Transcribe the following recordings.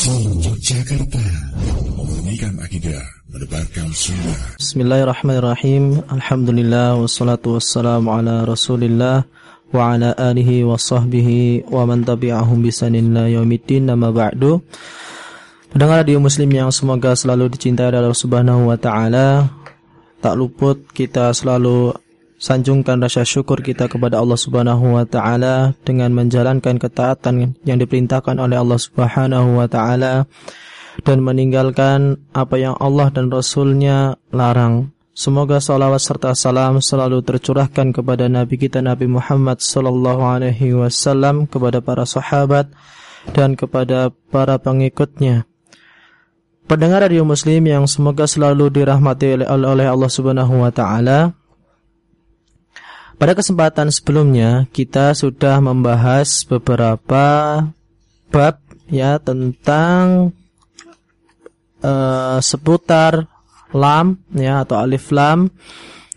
Asal Yogyakarta. Memurnikan akidah Menebarkan sunnah. Bismillahirrahmanirrahim. Alhamdulillah Wassalatu wassalamu ala rasulillah Wa ala alihi wa sahbihi Wa man tabi'ahum bisanin la yaumiddin Nama ba'du. Pendengar radio muslim yang semoga selalu dicintai oleh Allah subhanahu wa ta'ala Tak luput kita selalu sanjungkan rasa syukur kita kepada Allah Subhanahu wa taala dengan menjalankan ketaatan yang diperintahkan oleh Allah Subhanahu wa taala dan meninggalkan apa yang Allah dan Rasulnya larang. Semoga salawat serta salam selalu tercurahkan kepada Nabi kita Nabi Muhammad sallallahu alaihi wasallam kepada para sahabat dan kepada para pengikutnya. Pendengar radio muslim yang semoga selalu dirahmati oleh Allah Subhanahu wa taala. Pada kesempatan sebelumnya kita sudah membahas beberapa bab ya tentang uh, seputar lam ya atau alif lam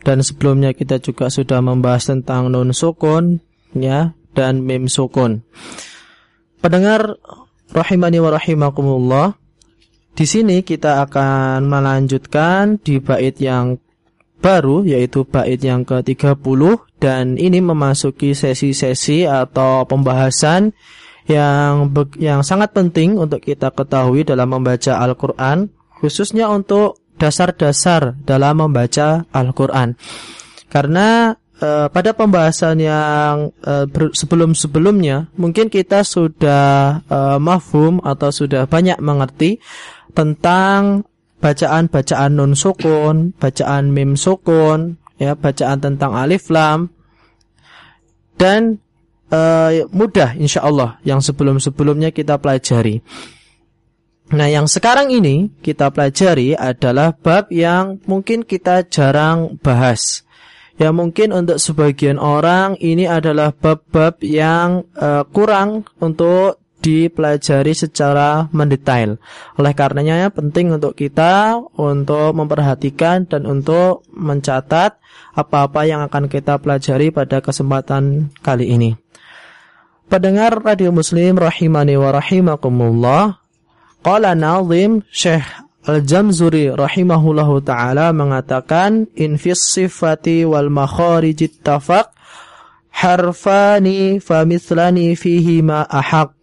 dan sebelumnya kita juga sudah membahas tentang nun sukun ya dan mim sukun. Pendengar rahimani wa rahimakumullah. Di sini kita akan melanjutkan di bait yang baru yaitu bait yang ke-30 dan ini memasuki sesi-sesi atau pembahasan yang yang sangat penting untuk kita ketahui dalam membaca Al-Qur'an khususnya untuk dasar-dasar dalam membaca Al-Qur'an. Karena e, pada pembahasan yang e, sebelum-sebelumnya mungkin kita sudah e, mafhum atau sudah banyak mengerti tentang bacaan-bacaan nun sukun, bacaan mim sukun, ya, bacaan tentang alif lam dan uh, mudah insya Allah yang sebelum-sebelumnya kita pelajari. Nah, yang sekarang ini kita pelajari adalah bab yang mungkin kita jarang bahas. Ya mungkin untuk sebagian orang ini adalah bab-bab yang uh, kurang untuk dipelajari secara mendetail. Oleh karenanya penting untuk kita untuk memperhatikan dan untuk mencatat apa-apa yang akan kita pelajari pada kesempatan kali ini. Pendengar Radio Muslim rahimani wa rahimakumullah. Qala nazim Syekh Al-Jamzuri rahimahullahu taala mengatakan in fis sifati wal makharijit tafaq harfani famithlani fihi ma ahaq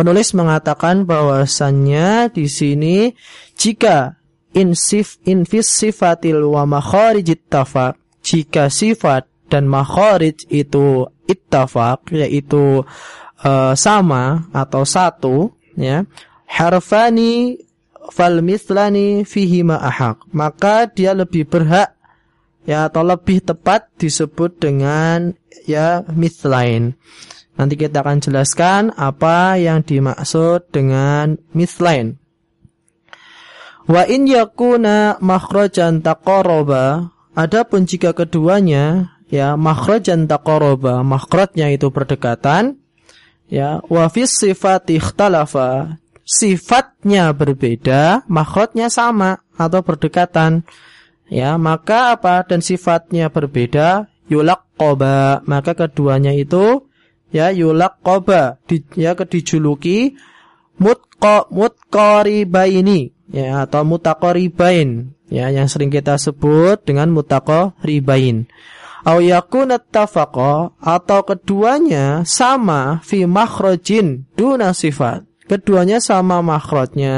Penulis mengatakan bahwasannya di sini jika insif infis sifatil wa makharijit tafaq jika sifat dan makharij itu ittafaq yaitu uh, sama atau satu ya harfani fal mithlani fihi ahaq maka dia lebih berhak ya atau lebih tepat disebut dengan ya mithlain Nanti kita akan jelaskan apa yang dimaksud dengan mithlain. Wa in yakuna makhrajan taqarraba, adapun jika keduanya ya makhrajan taqarraba, makhrajnya itu berdekatan, ya wa fis sifati ikhtalafa, sifatnya berbeda, makhrajnya sama atau berdekatan. Ya, maka apa dan sifatnya berbeda, yulaqqaba, maka keduanya itu ya yulaqaba di, ya dijuluki mutqa mutqaribaini ya atau mutaqaribain ya yang sering kita sebut dengan mutaqaribain au yakuna atau keduanya sama fi makhrajin duna sifat. Keduanya sama makhrajnya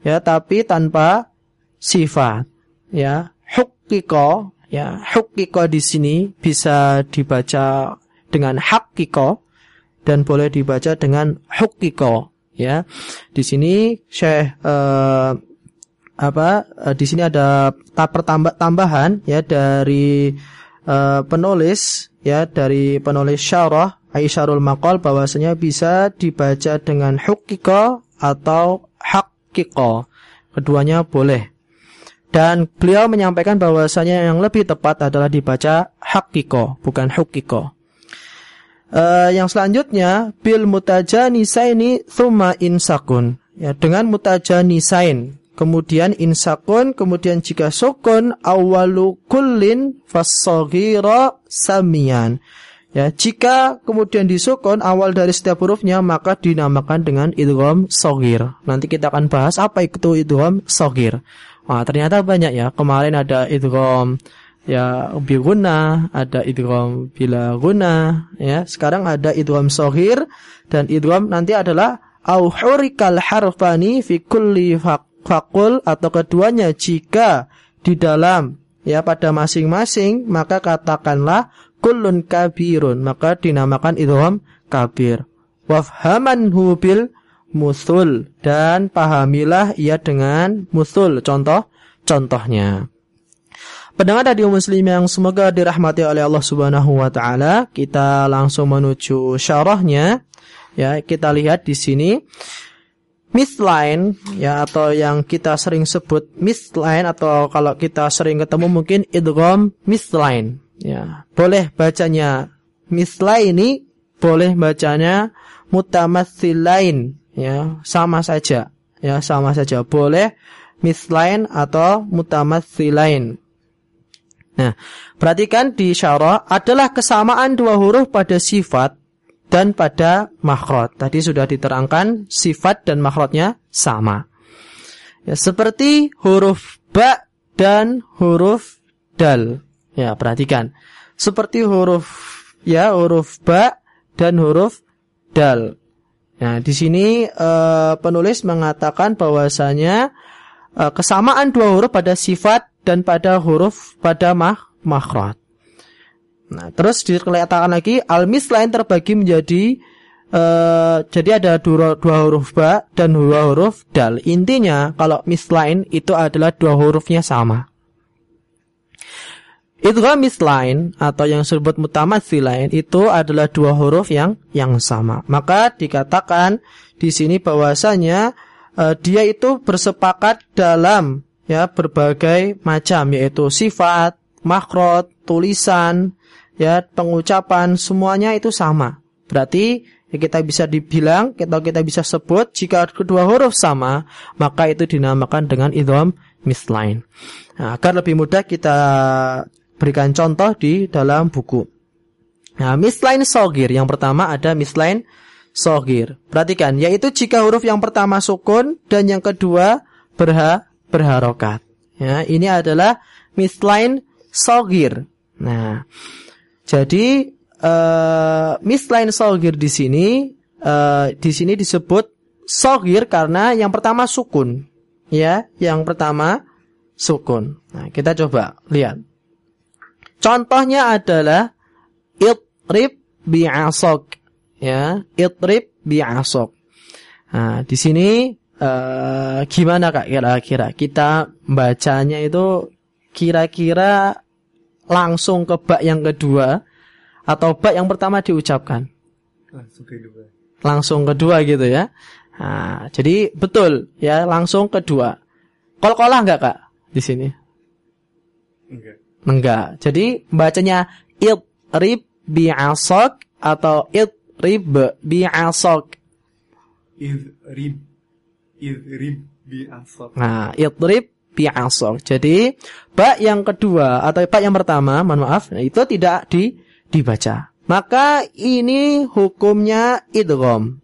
ya tapi tanpa sifat. Ya hukiko ya hukiko di sini bisa dibaca dengan hakiko dan boleh dibaca dengan hukiko ya. Di sini Syekh uh, apa uh, di sini ada pertambah tambahan ya dari uh, penulis ya dari penulis syarah Aisyarul Maqal bahwasanya bisa dibaca dengan hukiko atau hakiko. Keduanya boleh. Dan beliau menyampaikan bahwasanya yang lebih tepat adalah dibaca hakiko, bukan hukiko. Uh, yang selanjutnya bil mutajanisaini thumma insakun. Ya, dengan mutajanisain. Kemudian insakun, kemudian jika sukun awalu kullin fasaghira samian. Ya, jika kemudian disukun awal dari setiap hurufnya maka dinamakan dengan idgham sogir. Nanti kita akan bahas apa itu idgham sogir. Wah, ternyata banyak ya. Kemarin ada idgham ya bi guna, ada idgham bila guna, ya. Sekarang ada idgham sogir dan idgham nanti adalah au hurikal harfani fi kulli fakul atau keduanya jika di dalam ya pada masing-masing maka katakanlah kullun kabirun maka dinamakan idgham kabir wafhaman bil musul dan pahamilah ia dengan musul contoh contohnya Pendengar radio muslim yang semoga dirahmati oleh Allah Subhanahu wa taala, kita langsung menuju syarahnya. Ya, kita lihat di sini. Misline ya atau yang kita sering sebut misline atau kalau kita sering ketemu mungkin idgham misline ya boleh bacanya ini boleh bacanya mutamatsilain ya sama saja. Ya sama saja. Boleh misline atau mutamatsilain nah perhatikan di syarah adalah kesamaan dua huruf pada sifat dan pada makhrot. Tadi sudah diterangkan sifat dan makhrotnya sama. Ya, seperti huruf ba dan huruf dal. Ya, perhatikan. Seperti huruf ya huruf ba dan huruf dal. Nah, di sini uh, penulis mengatakan bahwasanya uh, kesamaan dua huruf pada sifat dan pada huruf pada mah makhrot. Nah, terus dikatakan lagi almis lain terbagi menjadi uh, jadi ada dua, dua huruf ba dan dua huruf dal. Intinya kalau mislain itu adalah dua hurufnya sama. Idgham mislain atau yang disebut mutamatsilain itu adalah dua huruf yang yang sama. Maka dikatakan di sini bahwasanya uh, dia itu bersepakat dalam ya berbagai macam yaitu sifat, makrot, tulisan, ya pengucapan semuanya itu sama. Berarti ya kita bisa dibilang atau kita bisa sebut jika kedua huruf sama maka itu dinamakan dengan idham mislain. Nah, agar lebih mudah kita berikan contoh di dalam buku. Nah, mislain sogir yang pertama ada mislain sogir. Perhatikan, yaitu jika huruf yang pertama sukun dan yang kedua berha berharokat. Ya, ini adalah mislain sogir. Nah, jadi uh, mislain sogir di sini uh, di sini disebut sogir karena yang pertama sukun, ya, yang pertama sukun. Nah, kita coba lihat. Contohnya adalah itrib bi'asok, ya, itrib bi'asok. Nah, di sini uh, gimana kak kira-kira kita bacanya itu kira-kira langsung ke bak yang kedua atau bak yang pertama diucapkan? Langsung kedua. Langsung kedua gitu ya. Nah, jadi betul ya langsung kedua. Kol-kolah enggak kak di sini? Enggak. Enggak. Jadi bacanya idrib bi'asok atau idrib bi'asok. Idrib idrib bi'asok. Nah, idrib bi'asok. Jadi ba yang kedua atau ba yang pertama, mohon maaf, itu tidak di dibaca. Maka ini hukumnya idgham.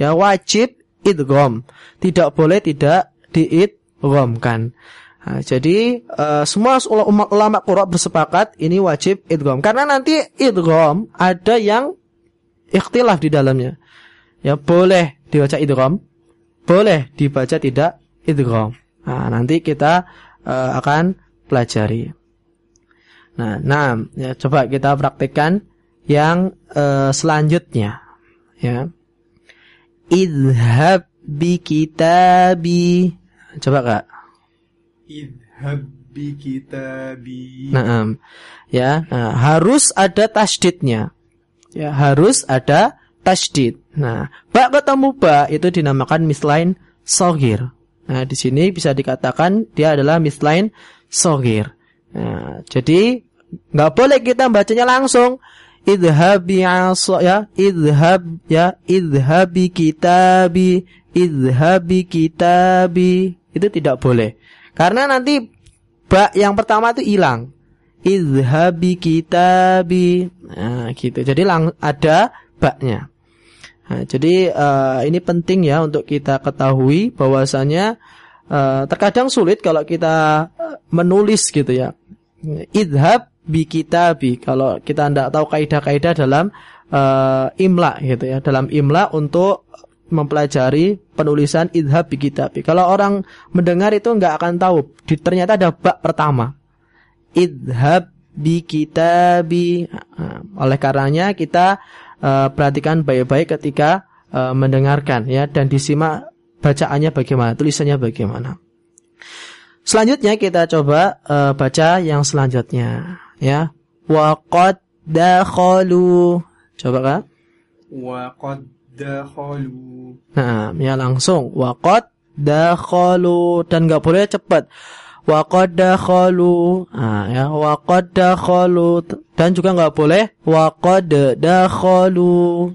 Ya wajib idgham. Tidak boleh tidak diidghamkan. Nah, jadi uh, semua ulama, ulama Qur'an bersepakat ini wajib idgham karena nanti idgham ada yang ikhtilaf di dalamnya. Ya boleh dibaca idgham, boleh dibaca tidak idgham. Nah, nanti kita uh, akan pelajari. Nah, nah, ya, coba kita praktekkan yang uh, selanjutnya. Ya. Idhab bi kitabi. Coba Kak. Idhab bi kitabi. Nah, ya, nah, harus ada tasdidnya. Ya, harus ada tasdid. Nah, ba ketemu ba itu dinamakan mislain sogir. Nah, di sini bisa dikatakan dia adalah mislain sogir. Nah, jadi nggak boleh kita bacanya langsung. Idhabi aso ya, idhab ya, idhabi kitabi, idhabi kitabi. Itu tidak boleh. Karena nanti bak yang pertama itu hilang. idhabi kitabi. Nah, gitu. Jadi lang ada baknya. Nah, jadi uh, ini penting ya untuk kita ketahui bahwasanya uh, terkadang sulit kalau kita menulis gitu ya. Idhab bi kitabi. Kalau kita tidak tahu kaidah-kaidah dalam uh, imla gitu ya, dalam imla untuk mempelajari penulisan idhab bi kitabi. Kalau orang mendengar itu nggak akan tahu. Ternyata ada bak pertama idhab bi kitabi. Oleh karenanya kita uh, perhatikan baik-baik ketika uh, mendengarkan ya dan disimak bacaannya bagaimana, tulisannya bagaimana. Selanjutnya kita coba uh, baca yang selanjutnya ya. Wa qad dakhalu. Coba kan? Wa qad dakhalu. Nah, ya langsung wa qad dakhalu dan nggak boleh cepat wa qad dakhalu ah ya wa dan juga nggak boleh wa qad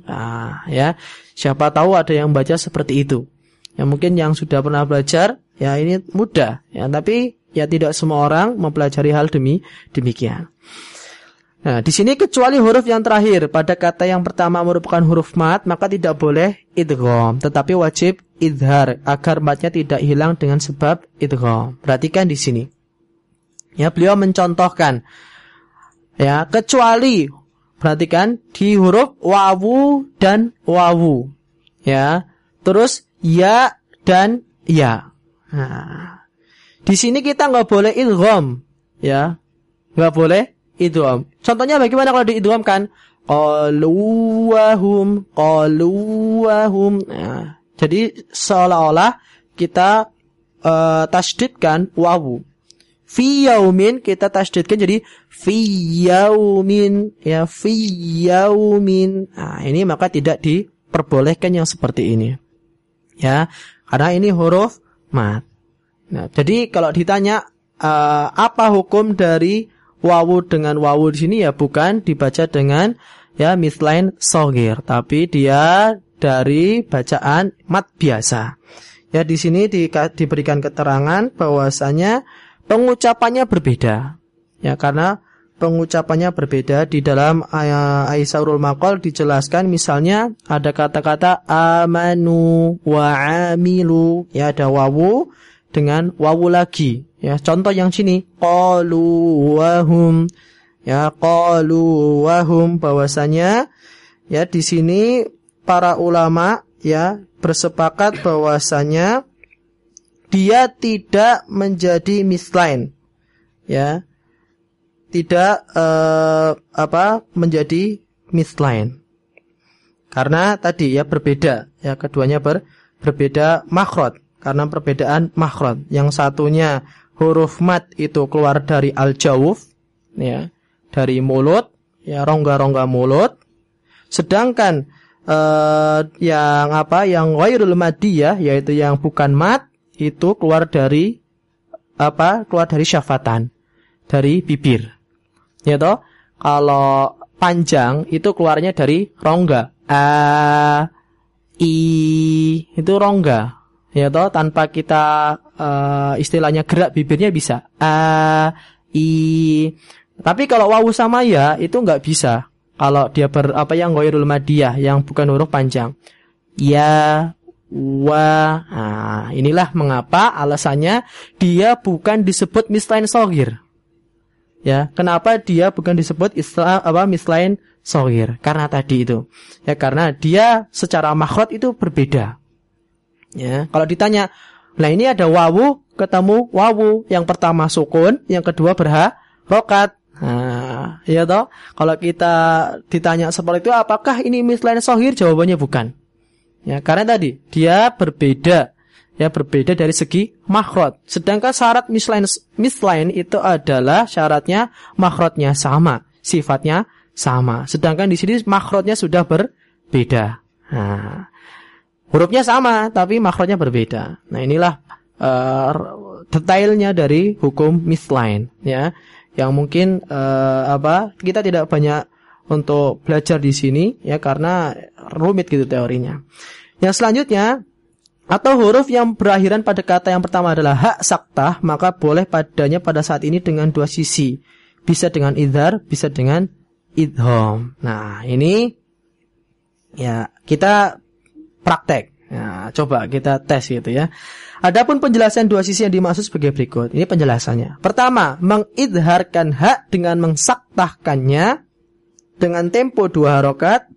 ah ya. Siapa tahu ada yang baca seperti itu. Ya mungkin yang sudah pernah belajar ya ini mudah ya. Tapi ya tidak semua orang mempelajari hal demi demikian Nah, di sini kecuali huruf yang terakhir pada kata yang pertama merupakan huruf mat, maka tidak boleh idgham, tetapi wajib idhar agar matnya tidak hilang dengan sebab idgham. Perhatikan di sini. Ya, beliau mencontohkan ya, kecuali perhatikan di huruf wawu dan wawu. Ya. Terus ya dan ya. Nah, di sini kita nggak boleh idgham, ya. nggak boleh idgham. Contohnya bagaimana kalau diidghamkan? Qaluwahum, qaluwahum. Nah, jadi seolah-olah kita uh, tasdidkan wawu. Fi yaumin kita tasdidkan jadi fi yaumin ya fi yaumin. Nah, ini maka tidak diperbolehkan yang seperti ini. Ya, karena ini huruf mat. Nah, jadi kalau ditanya uh, apa hukum dari wawu dengan wawu di sini ya bukan dibaca dengan ya mislain sogir, tapi dia dari bacaan mat biasa. Ya di sini di, diberikan keterangan bahwasanya pengucapannya berbeda. Ya karena pengucapannya berbeda di dalam Aisyahul Maqal dijelaskan misalnya ada kata-kata amanu wa amilu ya ada wawu dengan wawu lagi. Ya, contoh yang sini qalu wahum. Ya qalu wahum. Bahwasanya ya di sini para ulama ya bersepakat bahwasanya dia tidak menjadi mislain. Ya tidak eh, apa menjadi mislain. Karena tadi ya berbeda. Ya keduanya ber, berbeda makhraj karena perbedaan makhraj yang satunya huruf mat itu keluar dari al-jawuf ya, dari mulut, ya rongga-rongga mulut. Sedangkan uh, yang apa? Yang ghairul madiyah yaitu yang bukan mat itu keluar dari apa? Keluar dari syafatan, dari bibir. Ya toh? Kalau panjang itu keluarnya dari rongga. A i itu rongga ya toh tanpa kita uh, istilahnya gerak bibirnya bisa. A i. Tapi kalau wawu sama ya itu nggak bisa. Kalau dia ber apa yang ghairul madiyah yang bukan huruf panjang. Ya wa nah, inilah mengapa alasannya dia bukan disebut mislain sogir ya kenapa dia bukan disebut istilah apa mislain sogir karena tadi itu. Ya karena dia secara makhraj itu berbeda Ya, kalau ditanya, nah ini ada wawu ketemu wawu, yang pertama sukun, yang kedua berha rokat. Nah, ya toh, kalau kita ditanya seperti itu, apakah ini mislain sohir? Jawabannya bukan. Ya, karena tadi dia berbeda, ya berbeda dari segi makhrot. Sedangkan syarat mislain mislain itu adalah syaratnya makhrotnya sama, sifatnya sama. Sedangkan di sini makhrotnya sudah berbeda. Nah, Hurufnya sama, tapi makronya berbeda. Nah inilah uh, detailnya dari hukum misline, ya, yang mungkin uh, apa kita tidak banyak untuk belajar di sini, ya, karena rumit gitu teorinya. Yang selanjutnya atau huruf yang berakhiran pada kata yang pertama adalah hak saktah, maka boleh padanya pada saat ini dengan dua sisi. bisa dengan idhar, bisa dengan idhom. Nah, ini ya kita praktek. Ya, coba kita tes gitu ya. Adapun penjelasan dua sisi yang dimaksud sebagai berikut. Ini penjelasannya. Pertama, mengidharkan hak dengan mengsaktahkannya dengan tempo dua harokat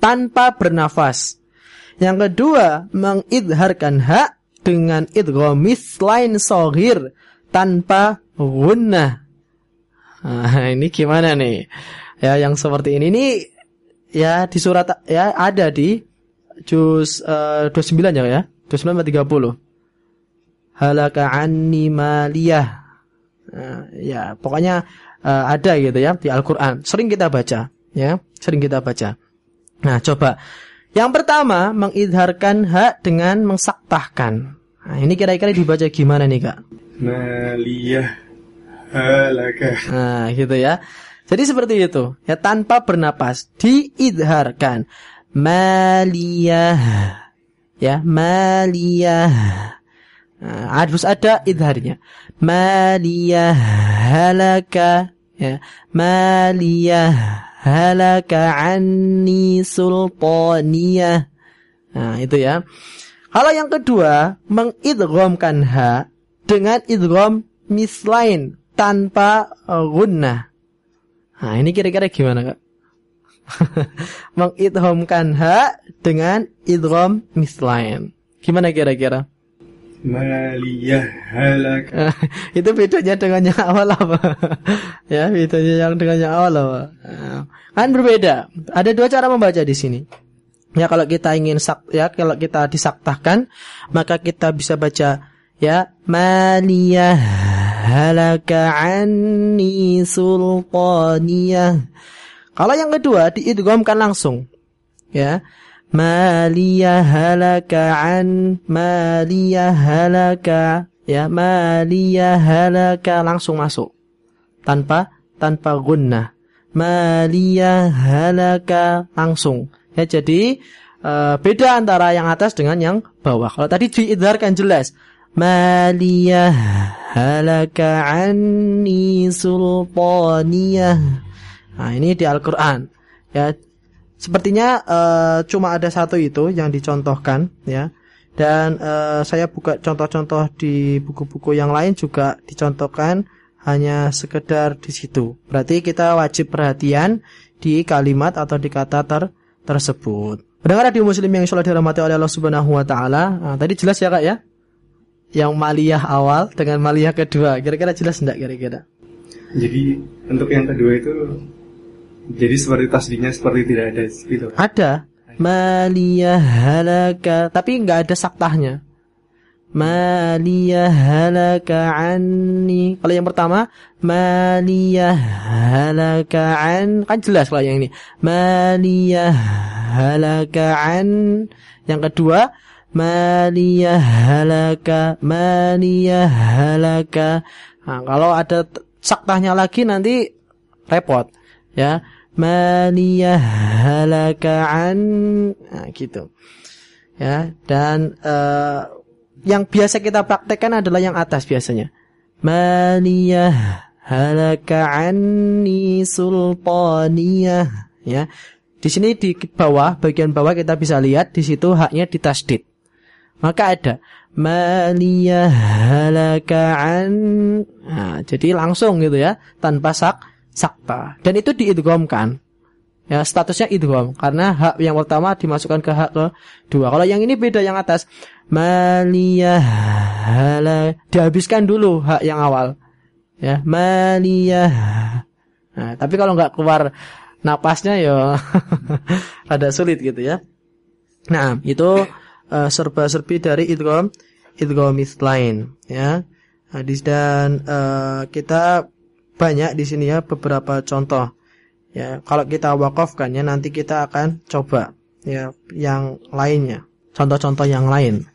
tanpa bernafas. Yang kedua, mengidharkan hak dengan idghamis lain sohir tanpa gunnah. Nah, ini gimana nih? Ya, yang seperti ini ini ya di surat ya ada di juz uh, 29 ya ya. 29 30. Halaka anni maliyah. Nah, ya, pokoknya uh, ada gitu ya di Al-Qur'an. Sering kita baca, ya. Sering kita baca. Nah, coba. Yang pertama, mengidharkan hak dengan mengsaktahkan. Nah, ini kira-kira dibaca gimana nih, Kak? Maliyah halaka. Nah, gitu ya. Jadi seperti itu, ya tanpa bernapas, diidharkan. Maliyah. Ya, maliyah. Nah, harus ada idharnya. Maliyah halaka. Ya, maliyah halaka anni sultaniyah. Nah, itu ya. Kalau yang kedua, mengidghamkan ha dengan idgham mislain tanpa gunnah. Nah, ini kira-kira gimana, Kak? mengidghamkan ha dengan idgham mislain. Gimana kira-kira? Maliyah halaka. itu bedanya dengan yang awal apa? ya, bedanya yang dengan yang awal apa? Nah, kan berbeda. Ada dua cara membaca di sini. Ya kalau kita ingin sak ya kalau kita disaktahkan maka kita bisa baca ya maliyah halaka anni sultaniyah. Kalau yang kedua diidghamkan langsung. Ya. Maliyah halaka an halaka ya maliyah halaka langsung masuk. Tanpa tanpa gunnah. Maliyah halaka langsung. Ya jadi uh, beda antara yang atas dengan yang bawah. Kalau tadi diidharkan jelas. Maliyah halaka anni sultaniyah nah ini di Al-Qur'an ya Sepertinya uh, cuma ada satu itu yang dicontohkan ya. Dan uh, saya buka contoh-contoh di buku-buku yang lain juga dicontohkan hanya sekedar di situ. Berarti kita wajib perhatian di kalimat atau di kata ter tersebut. Pendengar di muslim yang insyaallah dirahmati oleh Allah Subhanahu wa taala. Nah, tadi jelas ya Kak ya? Yang maliyah awal dengan maliyah kedua. Kira-kira jelas enggak kira-kira? Jadi untuk yang kedua itu jadi seperti tasdihnya seperti tidak ada gitu. Ada. Maliyah halaka. Tapi nggak ada saktahnya. Maliyah halaka anni. Kalau yang pertama, maliyah halaka an. Kan jelas kalau yang ini. Maliyah halaka an. Yang kedua, maliyah halaka. Maliyah halaka. Nah, kalau ada saktahnya lagi nanti repot. Ya maniyah halaka nah, gitu. Ya dan uh, yang biasa kita praktekkan adalah yang atas biasanya. Maniyah halaka anni sultaniyah. Ya di sini di bawah bagian bawah kita bisa lihat di situ haknya ditasdid. Maka ada maliyah halaka an nah, jadi langsung gitu ya tanpa sak sakta dan itu diidghamkan. Ya statusnya idgham. Karena hak yang pertama dimasukkan ke hak kedua. Kalau yang ini beda yang atas. Maliyah dihabiskan dulu hak yang awal. Ya maliyah nah, tapi kalau nggak keluar napasnya ya rada sulit gitu ya. Nah itu uh, serba-serbi dari idgham idgham lain. Ya hadis dan uh, kita banyak di sini ya beberapa contoh. Ya, kalau kita wakafkan ya nanti kita akan coba ya yang lainnya. Contoh-contoh yang lain.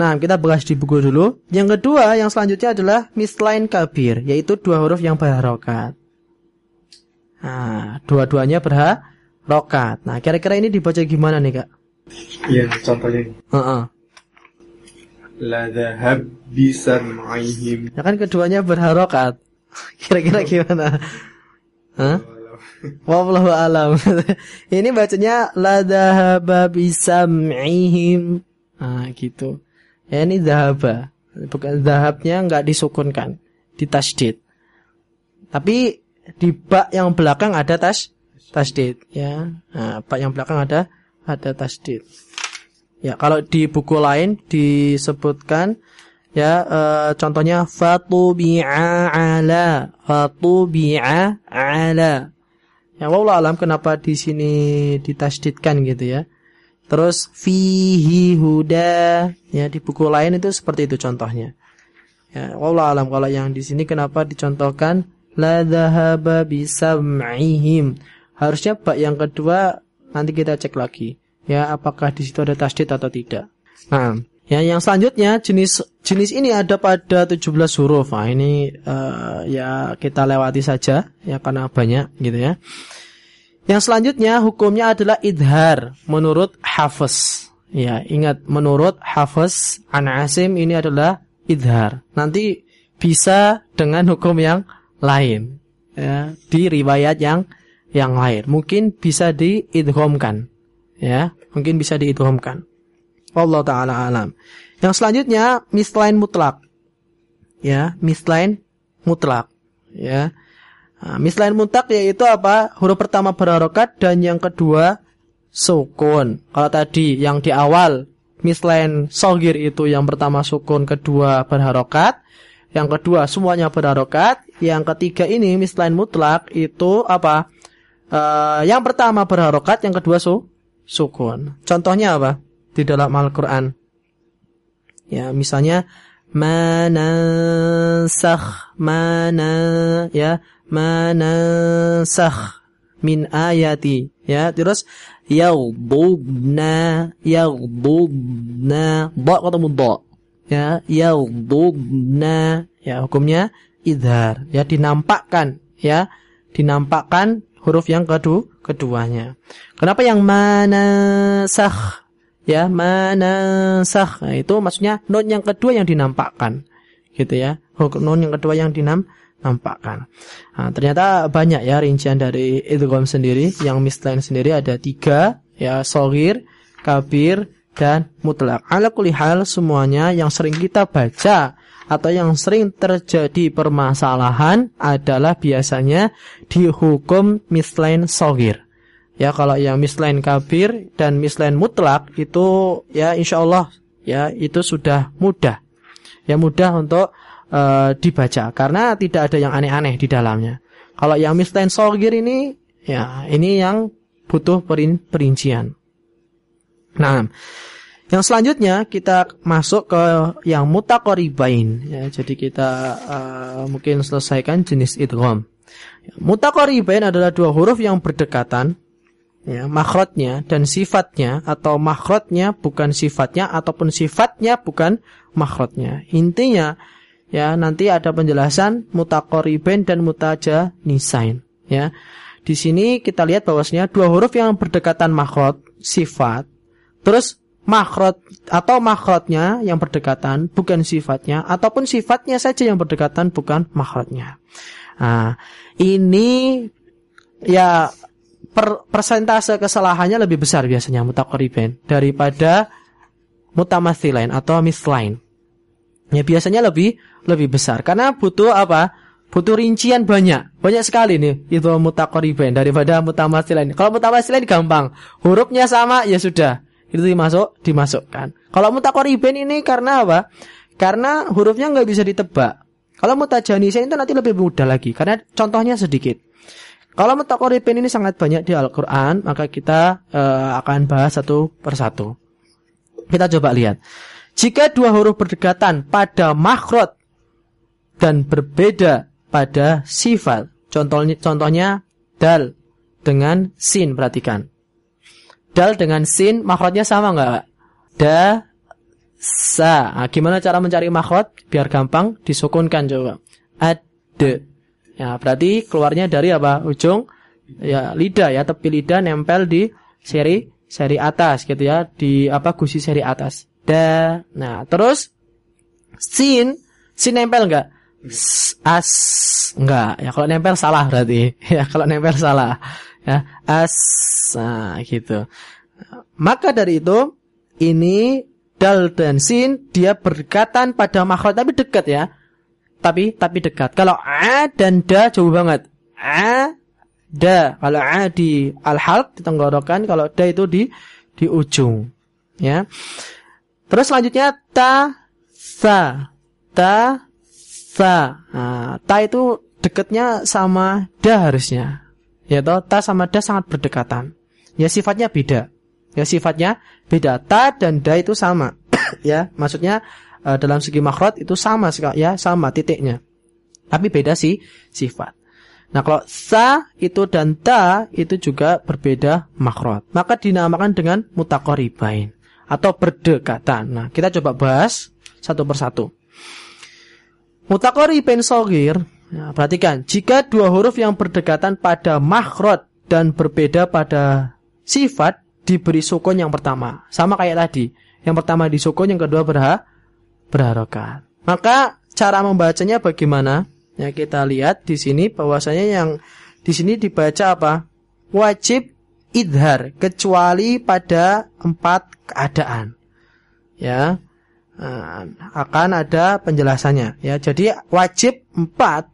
Nah, kita bahas di buku dulu. Yang kedua, yang selanjutnya adalah mislain kabir, yaitu dua huruf yang berharokat. Nah, dua-duanya berharokat. Nah, kira-kira ini dibaca gimana nih, Kak? Iya, contohnya. Uh -uh. La dhahab bisam'ihim. Ya kan keduanya berharokat. Kira-kira gimana? Hah? Wallahu alam. Ini bacanya la dhahaba bisam'ihim. Nah, gitu. Ya ini dhahaba. Bukan dhahabnya enggak disukunkan, ditasdid. Tapi di bak yang belakang ada tas tasdid ya. Nah, bak yang belakang ada ada tasdid. Ya, kalau di buku lain disebutkan ya e, contohnya fatubi'a ala fatubi'a ala Ya wallah alam kenapa di sini ditasdidkan gitu ya. Terus fihi huda ya di buku lain itu seperti itu contohnya. Ya wallah alam kalau yang di sini kenapa dicontohkan la dhahaba bisam'ihim. Harusnya bak yang kedua nanti kita cek lagi ya apakah di situ ada tasdid atau tidak. Nah, Ya, yang selanjutnya jenis jenis ini ada pada 17 huruf. Nah, ini uh, ya kita lewati saja ya karena banyak gitu ya. Yang selanjutnya hukumnya adalah idhar menurut Hafiz. Ya, ingat menurut Hafiz An Asim ini adalah idhar. Nanti bisa dengan hukum yang lain ya, di riwayat yang yang lain. Mungkin bisa diidghamkan. Ya, mungkin bisa diidghamkan. Allah taala alam. Yang selanjutnya mislain mutlak. Ya, mislain mutlak. Ya. Nah, mislain mutlak yaitu apa? Huruf pertama berharokat dan yang kedua sukun. Kalau tadi yang di awal mislain sogir itu yang pertama sukun, kedua berharokat. Yang kedua semuanya berharokat. Yang ketiga ini mislain mutlak itu apa? Uh, yang pertama berharokat, yang kedua su sukun. Contohnya apa? Di dalam Al-Quran. Ya, misalnya manasakh mana ya manasakh min ayati ya terus yaghdubna yaghdubna ba ketemu ba ya yaghdubna ya hukumnya idhar ya dinampakkan ya dinampakkan huruf yang kedua keduanya kenapa yang manasakh ya mana sah nah, itu maksudnya nun yang kedua yang dinampakkan. Gitu ya. Nun yang kedua yang dinampakkan. Nah, ternyata banyak ya rincian dari idgham sendiri. Yang mislain sendiri ada tiga ya sogir kabir dan mutlak. Ala hal semuanya yang sering kita baca atau yang sering terjadi permasalahan adalah biasanya dihukum mislain sogir Ya kalau yang mislain kabir dan mislain mutlak itu ya insya Allah ya itu sudah mudah. Ya mudah untuk uh, dibaca karena tidak ada yang aneh-aneh di dalamnya. Kalau yang mislain sogir ini ya ini yang butuh perin perincian. Nah, yang selanjutnya kita masuk ke yang mutakoribain. Ya, jadi kita uh, mungkin selesaikan jenis idgham. Mutakoribain adalah dua huruf yang berdekatan ya, makhrotnya dan sifatnya atau makhrotnya bukan sifatnya ataupun sifatnya bukan makhrotnya. Intinya ya nanti ada penjelasan mutakoriben dan mutaja nisain ya. Di sini kita lihat bahwasanya dua huruf yang berdekatan makhrot sifat terus makhrot atau makhrotnya yang berdekatan bukan sifatnya ataupun sifatnya saja yang berdekatan bukan makhrotnya. Nah, ini ya per, persentase kesalahannya lebih besar biasanya mutakoriben daripada mutamatsilain atau mislain. Ya biasanya lebih lebih besar karena butuh apa? Butuh rincian banyak. Banyak sekali nih itu mutakoriben daripada mutamatsilain. Kalau mutamatsilain gampang, hurufnya sama ya sudah. Itu dimasuk dimasukkan. Kalau mutakoriben ini karena apa? Karena hurufnya nggak bisa ditebak. Kalau mutajanisen itu nanti lebih mudah lagi karena contohnya sedikit. Kalau mutakoripin ini sangat banyak di Al-Quran, maka kita uh, akan bahas satu persatu. Kita coba lihat. Jika dua huruf berdekatan pada makhrot dan berbeda pada sifat, contohnya, contohnya dal dengan sin, perhatikan. Dal dengan sin, makhrotnya sama nggak? Da, sa. Nah, gimana cara mencari makhrot? Biar gampang, disukunkan coba. Ad, Ya, berarti keluarnya dari apa? Ujung ya lidah ya, tepi lidah nempel di seri seri atas gitu ya, di apa gusi seri atas. Da. Nah, terus sin sin nempel enggak? As enggak ya kalau nempel salah berarti ya kalau nempel salah ya as nah gitu maka dari itu ini dal dan sin dia berdekatan pada makhraj tapi dekat ya tapi tapi dekat. Kalau a dan da jauh banget. A da kalau a di al halq di tenggorokan kalau da itu di di ujung. Ya. Terus selanjutnya ta sa. Ta sa. Nah, ta itu dekatnya sama da harusnya. Ya toh ta sama da sangat berdekatan. Ya sifatnya beda. Ya sifatnya beda. Ta dan da itu sama. Ya maksudnya uh, dalam segi makhraj itu sama ya sama titiknya. Tapi beda sih sifat. Nah kalau sa itu dan ta itu juga berbeda makhraj. Maka dinamakan dengan mutaqaribain atau berdekatan. Nah kita coba bahas satu persatu. Mutakoriben sogir, ya, perhatikan, jika dua huruf yang berdekatan pada makhrot dan berbeda pada sifat diberi sukun yang pertama. Sama kayak tadi. Yang pertama disukun, yang kedua berha, berharokat. Maka cara membacanya bagaimana? Ya kita lihat di sini bahwasanya yang di sini dibaca apa? Wajib idhar kecuali pada empat keadaan. Ya, Nah, akan ada penjelasannya ya. Jadi wajib empat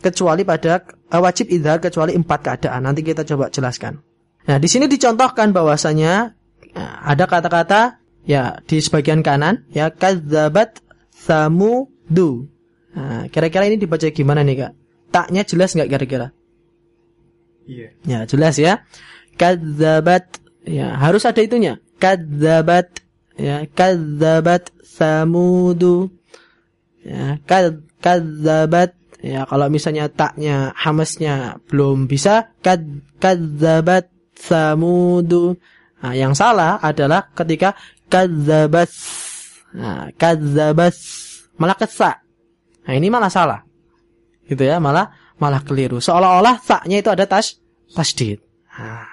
kecuali pada uh, wajib idhar kecuali empat keadaan. Nanti kita coba jelaskan. Nah, di sini dicontohkan bahwasanya uh, ada kata-kata ya di sebagian kanan ya kadzabat samudu. Nah, kira-kira ini dibaca gimana nih, Kak? Taknya jelas nggak kira-kira? Iya. Ya, jelas ya. Kadzabat ya, harus ada itunya. Kadzabat ya, kadzabat samudu ya kadzabat ya kalau misalnya taknya hamasnya belum bisa kad kadzabat samudu nah, yang salah adalah ketika kadzabat nah malah kesa nah ini malah salah gitu ya malah malah keliru seolah-olah taknya itu ada tas tasdid nah.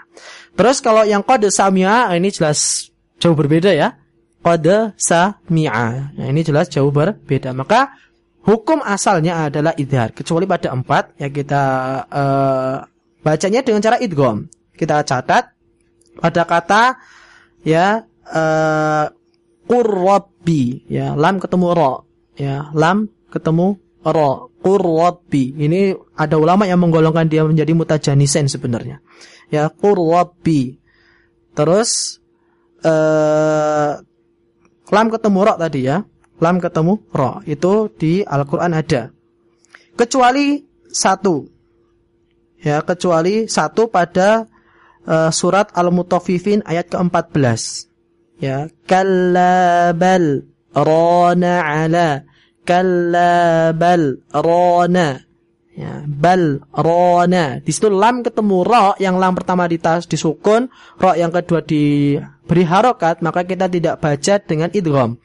terus kalau yang kode samia ini jelas jauh berbeda ya qad sami'a. Nah, ini jelas jauh berbeda. Maka hukum asalnya adalah idhar kecuali pada empat ya kita uh, bacanya dengan cara idgham. Kita catat pada kata ya uh, ya lam ketemu ro ya lam ketemu ro qurrabbi. Ini ada ulama yang menggolongkan dia menjadi mutajanisen sebenarnya. Ya qurrabbi. Terus uh, Lam ketemu ro tadi ya. Lam ketemu ro. Itu di Al-Quran ada. Kecuali satu. Ya, kecuali satu pada uh, surat Al-Mutaffifin ayat ke-14. Ya, kallabal rana ala kallabal rana Ya, bal rona. Di situ lam ketemu ro, yang lam pertama ditas disukun, ro yang kedua diberi harokat, maka kita tidak baca dengan idgham.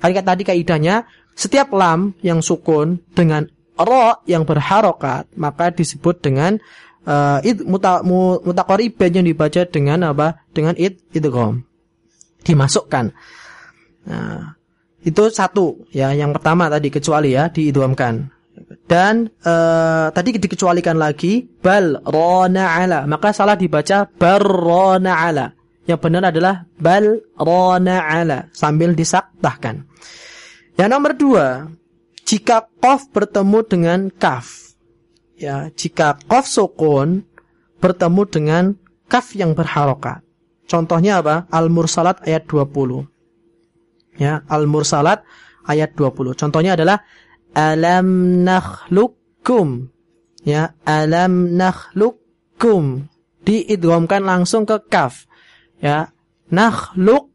Kan tadi kaidahnya setiap lam yang sukun dengan ro yang berharokat, maka disebut dengan uh, id muta, yang dibaca dengan apa? Dengan id idgham. Dimasukkan. Nah, itu satu ya, yang pertama tadi kecuali ya diidghamkan. Dan uh, tadi dikecualikan lagi bal rona ala, maka salah dibaca rona ala. Yang benar adalah bal rona ala sambil disaktahkan. Yang nomor dua, jika kof bertemu dengan kaf, ya jika kof sukun bertemu dengan kaf yang berharokat. Contohnya apa? Al-Mursalat ayat 20. Ya, Al-Mursalat ayat 20. Contohnya adalah alam nakhlukum. Ya alam nakhlukum. Diidghamkan langsung ke kaf. Ya nakhluk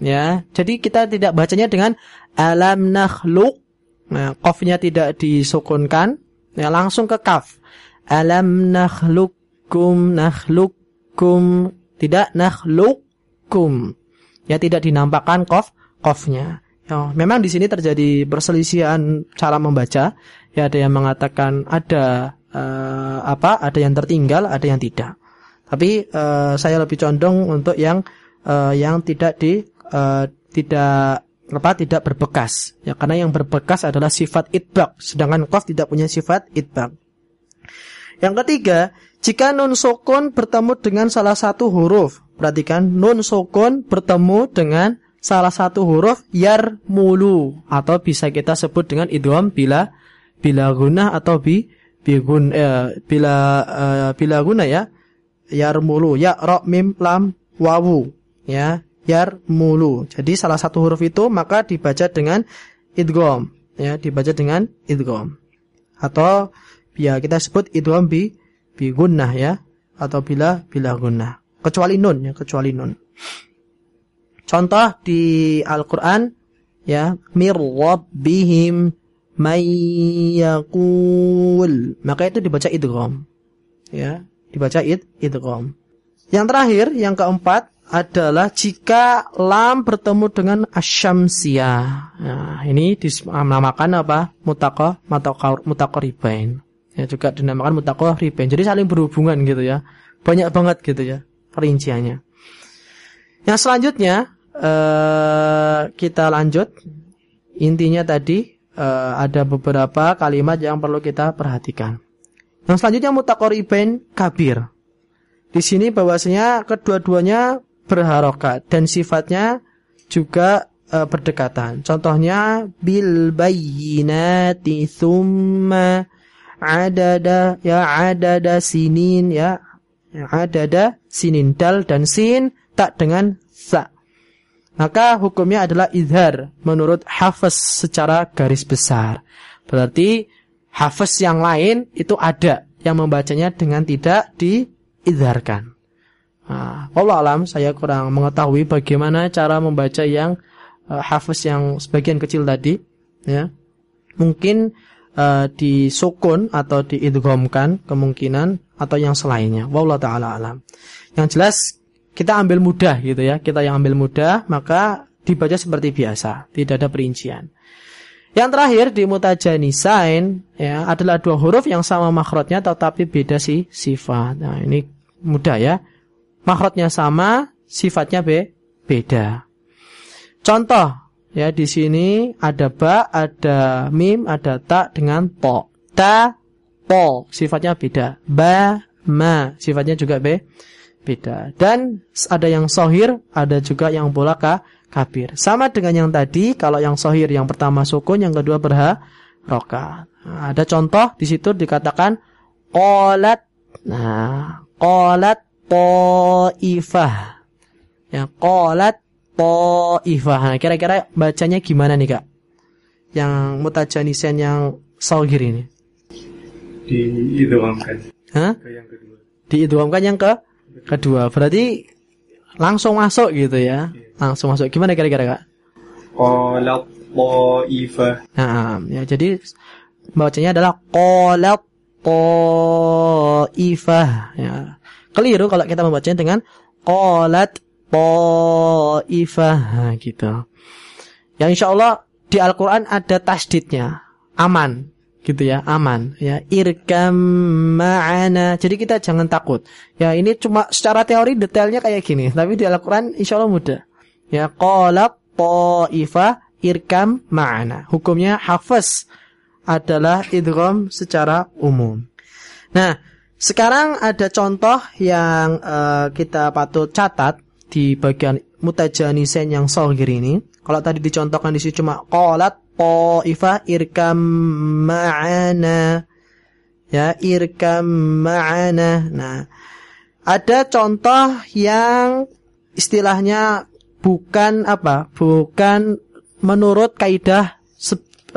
ya jadi kita tidak bacanya dengan alam nakhluk nah qafnya tidak disukunkan. Ya langsung ke kaf. Alam nakhlukum. Nakhlukum tidak nakhlukum ya tidak dinampakkan qaf qafnya Ya, memang di sini terjadi perselisihan cara membaca. Ya, ada yang mengatakan ada uh, apa? Ada yang tertinggal, ada yang tidak. Tapi uh, saya lebih condong untuk yang uh, yang tidak di uh, tidak apa tidak berbekas ya karena yang berbekas adalah sifat itbaq sedangkan qaf tidak punya sifat itbaq yang ketiga jika nun sukun bertemu dengan salah satu huruf perhatikan nun sukun bertemu dengan salah satu huruf yar mulu atau bisa kita sebut dengan idgham bila bila guna atau bi bigun eh, bila eh, bila guna ya yar mulu ya ro mim lam wawu ya yar mulu. Jadi salah satu huruf itu maka dibaca dengan idgham, ya, dibaca dengan idgham. Atau ya kita sebut idgham bi bi gunnah ya atau bila bila gunnah. Kecuali nun ya, kecuali nun. Contoh di Al-Qur'an ya, mir rabbihim mayyakul. Maka itu dibaca idgham. Ya, dibaca id idgham. Yang terakhir, yang keempat adalah jika lam bertemu dengan asyamsiyah. Nah, ini dinamakan apa? Mutaqa mutaqaribain. Ya juga dinamakan mutaqaribain. Jadi saling berhubungan gitu ya. Banyak banget gitu ya perinciannya. Yang selanjutnya eh, kita lanjut. Intinya tadi eh, ada beberapa kalimat yang perlu kita perhatikan. Yang selanjutnya mutaqaribain kabir. Di sini bahwasanya kedua-duanya berharokat dan sifatnya juga e, berdekatan. Contohnya bil bayyinati thumma adada ya adada sinin ya, adada sinin dal dan sin tak dengan sa. Maka hukumnya adalah izhar menurut hafaz secara garis besar. Berarti hafaz yang lain itu ada yang membacanya dengan tidak diizharkan. Nah, Allah alam saya kurang mengetahui bagaimana cara membaca yang uh, hafiz yang sebagian kecil tadi ya. Mungkin uh, disukun atau diidghamkan kemungkinan atau yang selainnya. Wallahu taala alam. Yang jelas kita ambil mudah gitu ya. Kita yang ambil mudah maka dibaca seperti biasa, tidak ada perincian. Yang terakhir di mutajanisain ya adalah dua huruf yang sama makhrajnya tetapi beda si sifat. Nah, ini mudah ya makhrajnya sama, sifatnya be beda. Contoh ya di sini ada ba, ada mim, ada ta dengan to. Ta, to, sifatnya beda. Ba, ma, sifatnya juga be beda. Dan ada yang sohir, ada juga yang bola ka, kabir. Sama dengan yang tadi, kalau yang sohir yang pertama sukun, yang kedua berha roka. Nah, ada contoh di situ dikatakan qolat. Nah, qolat ta'ifah. Ya, qalat ta'ifah. Nah, kira-kira bacanya gimana nih, Kak? Yang mutajanisen yang saugir ini. Diidhamkan. Hah? Ke yang kedua. Diidhamkan yang ke kedua. Berarti langsung masuk gitu ya. Langsung masuk. Gimana kira-kira, Kak? Qalat ta'ifah. Nah, ya jadi bacanya adalah qalat ta'ifah ya. Keliru kalau kita membacanya dengan qalat ta'ifah gitu. Yang insya Allah di Al-Quran ada tasdidnya. Aman. Gitu ya, aman. Ya, irkam ma'ana. Jadi kita jangan takut. Ya, ini cuma secara teori detailnya kayak gini. Tapi di Al-Quran insya Allah mudah. Ya, qalat ta'ifah irkam ma'ana. Hukumnya hafaz adalah idgham secara umum. Nah, sekarang ada contoh yang uh, kita patut catat di bagian mutajanisen yang sohir ini. Kalau tadi dicontohkan di sini cuma qalat ifa irkam ma'ana. Ya, irkam ma'ana. Nah, ada contoh yang istilahnya bukan apa? Bukan menurut kaidah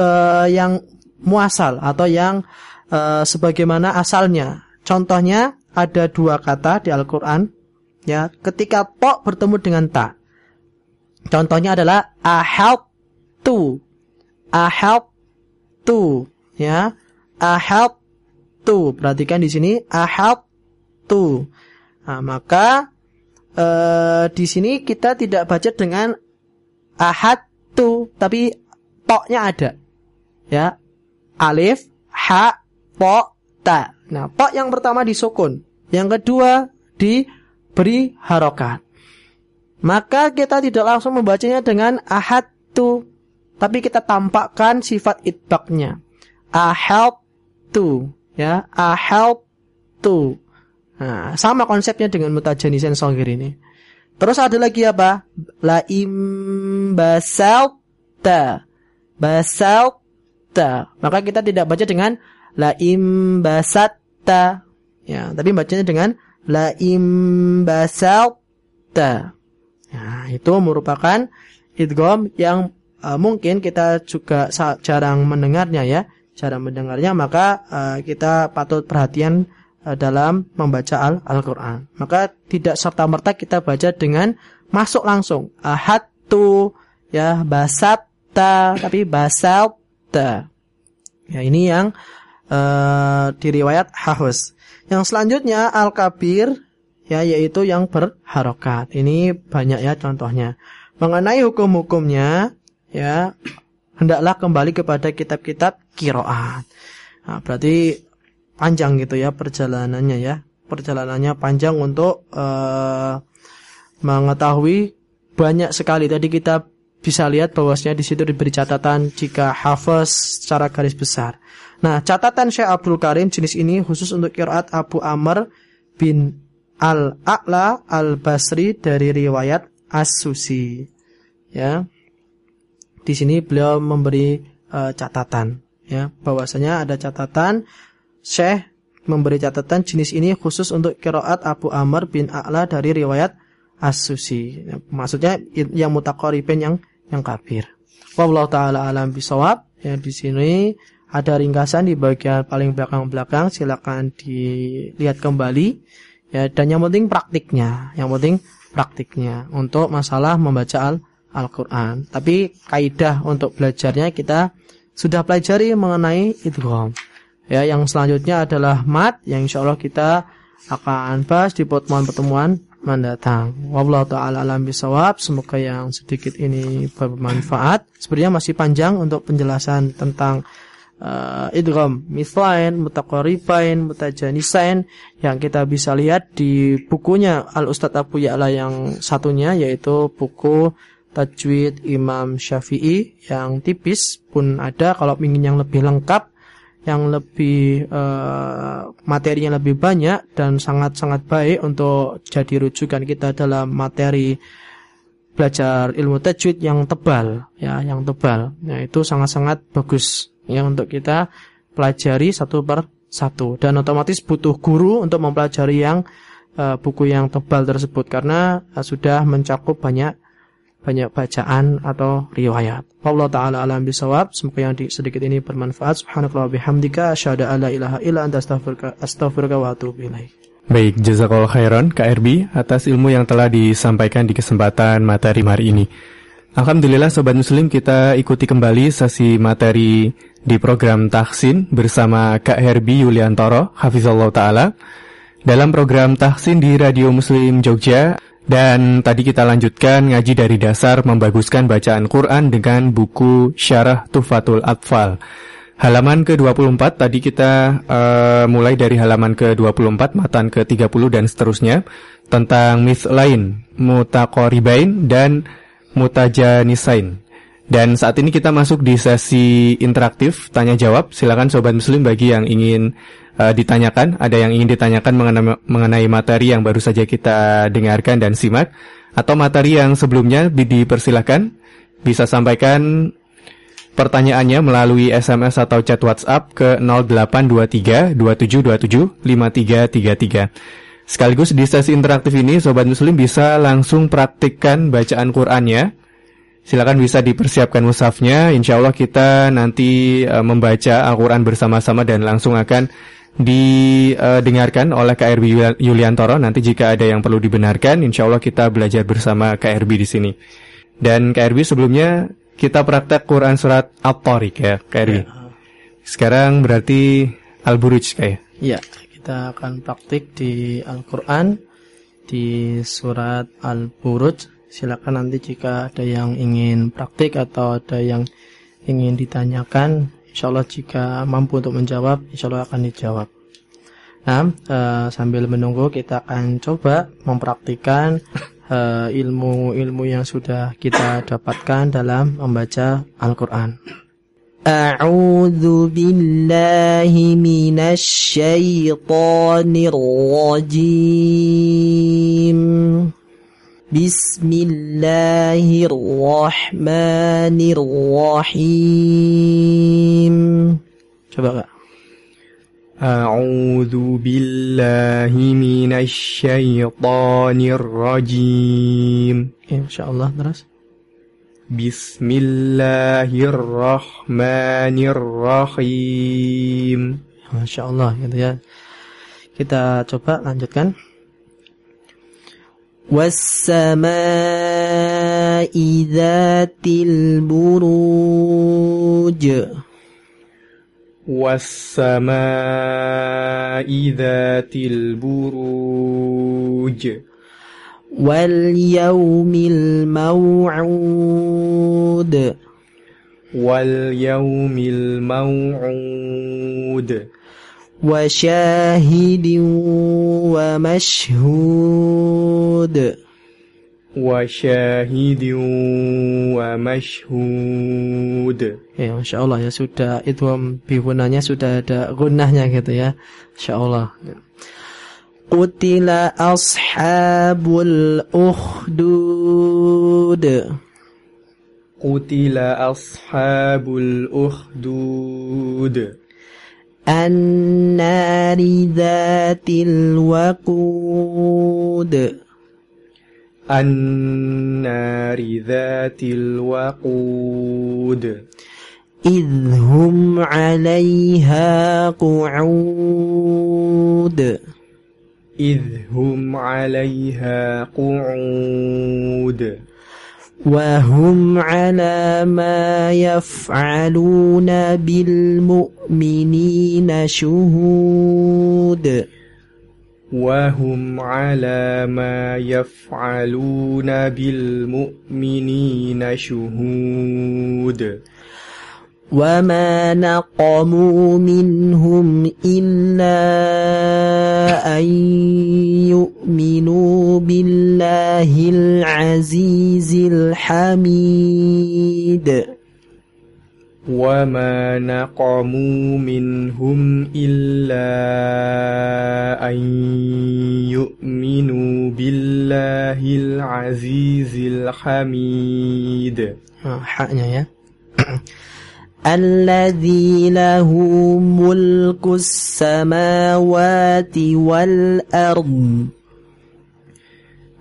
uh, yang muasal atau yang uh, sebagaimana asalnya Contohnya ada dua kata di Al-Quran. Ya, ketika po bertemu dengan ta. Contohnya adalah I help to. I help to. Ya, I help to. Perhatikan di sini I help to. Nah, maka eh, di sini kita tidak baca dengan ahad tu, tapi poknya ada. Ya, alif, ha, po, ta. Nah, pak yang pertama disukun, yang kedua diberi harokat. Maka kita tidak langsung membacanya dengan ahad to tapi kita tampakkan sifat itbaknya. Help to ya, help to. Nah, sama konsepnya dengan mutajanisan songir ini. Terus ada lagi apa? La imbasalta. Basalta. Maka kita tidak baca dengan la imbasatta. Ya, tapi bacanya dengan la imbasalta. Nah, itu merupakan idgham yang uh, mungkin kita juga jarang mendengarnya ya, jarang mendengarnya maka uh, kita patut perhatian uh, dalam membaca Al-Qur'an. maka tidak serta merta kita baca dengan masuk langsung. Ahatu ya basatta tapi basalta. Ya ini yang uh, diriwayat Hahus. Yang selanjutnya Al-Kabir ya yaitu yang berharokat. Ini banyak ya contohnya. Mengenai hukum-hukumnya ya hendaklah kembali kepada kitab-kitab kiroat. Nah, berarti panjang gitu ya perjalanannya ya. Perjalanannya panjang untuk uh, mengetahui banyak sekali. Tadi kita bisa lihat bahwasanya di situ diberi catatan jika hafaz secara garis besar. Nah, catatan Syekh Abdul Karim jenis ini khusus untuk kiroat Abu Amr bin Al-A'la Al-Basri dari riwayat As-Susi. Ya di sini beliau memberi uh, catatan ya bahwasanya ada catatan Syekh memberi catatan jenis ini khusus untuk kiroat Abu Amr bin A'la dari riwayat As-Susi. Ya, maksudnya yang mutakoripin yang yang kafir. Wallahu taala alam bisawab. Ya di sini ada ringkasan di bagian paling belakang-belakang silakan dilihat kembali ya dan yang penting praktiknya, yang penting praktiknya untuk masalah membaca al Al-Quran. Tapi kaidah untuk belajarnya kita sudah pelajari mengenai idgham. Ya, yang selanjutnya adalah mat yang insya Allah kita akan bahas di pertemuan-pertemuan mendatang. Wallahu taala alam bisawab. Semoga yang sedikit ini bermanfaat. Sebenarnya masih panjang untuk penjelasan tentang uh, idgham mithlain, mutaqaribain, mutajanisain yang kita bisa lihat di bukunya Al Ustadz Abu Ya'la yang satunya yaitu buku tajwid Imam Syafi'i yang tipis pun ada kalau ingin yang lebih lengkap yang lebih uh, materinya lebih banyak dan sangat-sangat baik untuk jadi rujukan kita dalam materi belajar ilmu tajwid yang tebal ya yang tebal. Ya itu sangat-sangat bagus ya untuk kita pelajari satu per satu dan otomatis butuh guru untuk mempelajari yang uh, buku yang tebal tersebut karena uh, sudah mencakup banyak banyak bacaan atau riwayat. Allah taala alam bisawab. Semoga yang sedikit ini bermanfaat. Subhanakallah bihamdika asyhadu an la ilaha illa anta astaghfiruka astaghfiruka wa atubu ilaik. Baik, jazakallahu khairan KRB atas ilmu yang telah disampaikan di kesempatan materi hari ini. Alhamdulillah Sobat Muslim kita ikuti kembali sesi materi di program Tahsin bersama Kak Herbi Yuliantoro, Hafizallah Ta'ala. Dalam program Tahsin di Radio Muslim Jogja, dan tadi kita lanjutkan ngaji dari dasar membaguskan bacaan Quran dengan buku Syarah Tufatul Atfal. Halaman ke-24 tadi kita uh, mulai dari halaman ke-24 matan ke-30 dan seterusnya tentang myth lain, mutakoribain dan mutajanisain. Dan saat ini kita masuk di sesi interaktif tanya jawab. Silakan sobat muslim bagi yang ingin uh, ditanyakan, ada yang ingin ditanyakan mengenai, mengenai materi yang baru saja kita dengarkan dan simak atau materi yang sebelumnya dipersilahkan bisa sampaikan pertanyaannya melalui SMS atau chat WhatsApp ke 0823 2727 5333. Sekaligus di sesi interaktif ini sobat muslim bisa langsung praktikkan bacaan Qur'annya Silakan bisa dipersiapkan mushafnya. Insya Allah kita nanti uh, membaca Al-Quran bersama-sama dan langsung akan didengarkan oleh KRB Yuliantoro. Nanti jika ada yang perlu dibenarkan, insya Allah kita belajar bersama KRB di sini. Dan KRB sebelumnya kita praktek Quran surat Al-Tariq ya, KRB. Ya. Sekarang berarti Al-Buruj kayak. Iya, kita akan praktik di Al-Quran di surat Al-Buruj silakan nanti jika ada yang ingin praktik atau ada yang ingin ditanyakan insya Allah jika mampu untuk menjawab insya Allah akan dijawab nah e, sambil menunggu kita akan coba mempraktikkan eh, ilmu-ilmu yang sudah kita dapatkan dalam membaca Al-Qur'an. A'udzu billahi minasy syaithanir rajim. Bismillahirrahmanirrahim. Coba Kak. أعوذ بالله من الشيطان الرجيم Ya, Insya Allah terus. بسم الله الرحمن الرحيم Masya Allah gitu ya. Kita coba lanjutkan. والسماء ذات البروج. والسماء ذات البروج. واليوم الموعود. واليوم الموعود. وشاهد ومشهود وشاهد ومشهود Ya, Masya Allah ya sudah itu bihunanya sudah ada gunahnya gitu ya. Masya Allah. Qutila ashabul ukhdud. قتل أصحاب الأخدود النار ذات الوقود. النار ذات الوقود. إذ هم عليها قعود. إذ هم عليها قعود. وهم على ما يفعلون بالمؤمنين شهود. وهم على ما يفعلون بالمؤمنين شهود. وما نقموا منهم إلا أن يؤمنوا بالله العزيز الحميد وما نقموا منهم إلا أن يؤمنوا بالله العزيز الحميد Ah, haknya ya الذي له ملك السماوات والأرض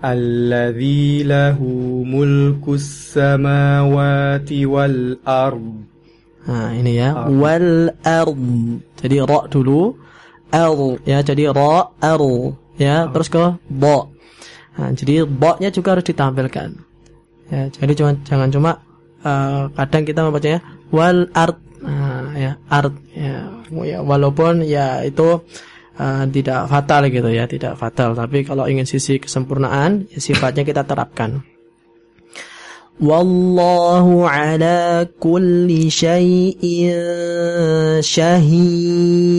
الذي له ملك السماوات والأرض Nah, ini ya. Ard. Wal ard. Jadi ra dulu. Ard ya. Jadi ra ar ya. Terus ke ba. Nah, jadi ba-nya juga harus ditampilkan. Ya, jadi cuma jangan cuma Eh, kadang kita membacanya wal art nah, ya art ya. Oh, ya. Walaupun ya itu uh, tidak fatal gitu ya tidak fatal. Tapi kalau ingin sisi kesempurnaan ya sifatnya kita terapkan. Wallahu ala kulli syai'in syahid.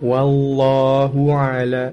Wallahu ala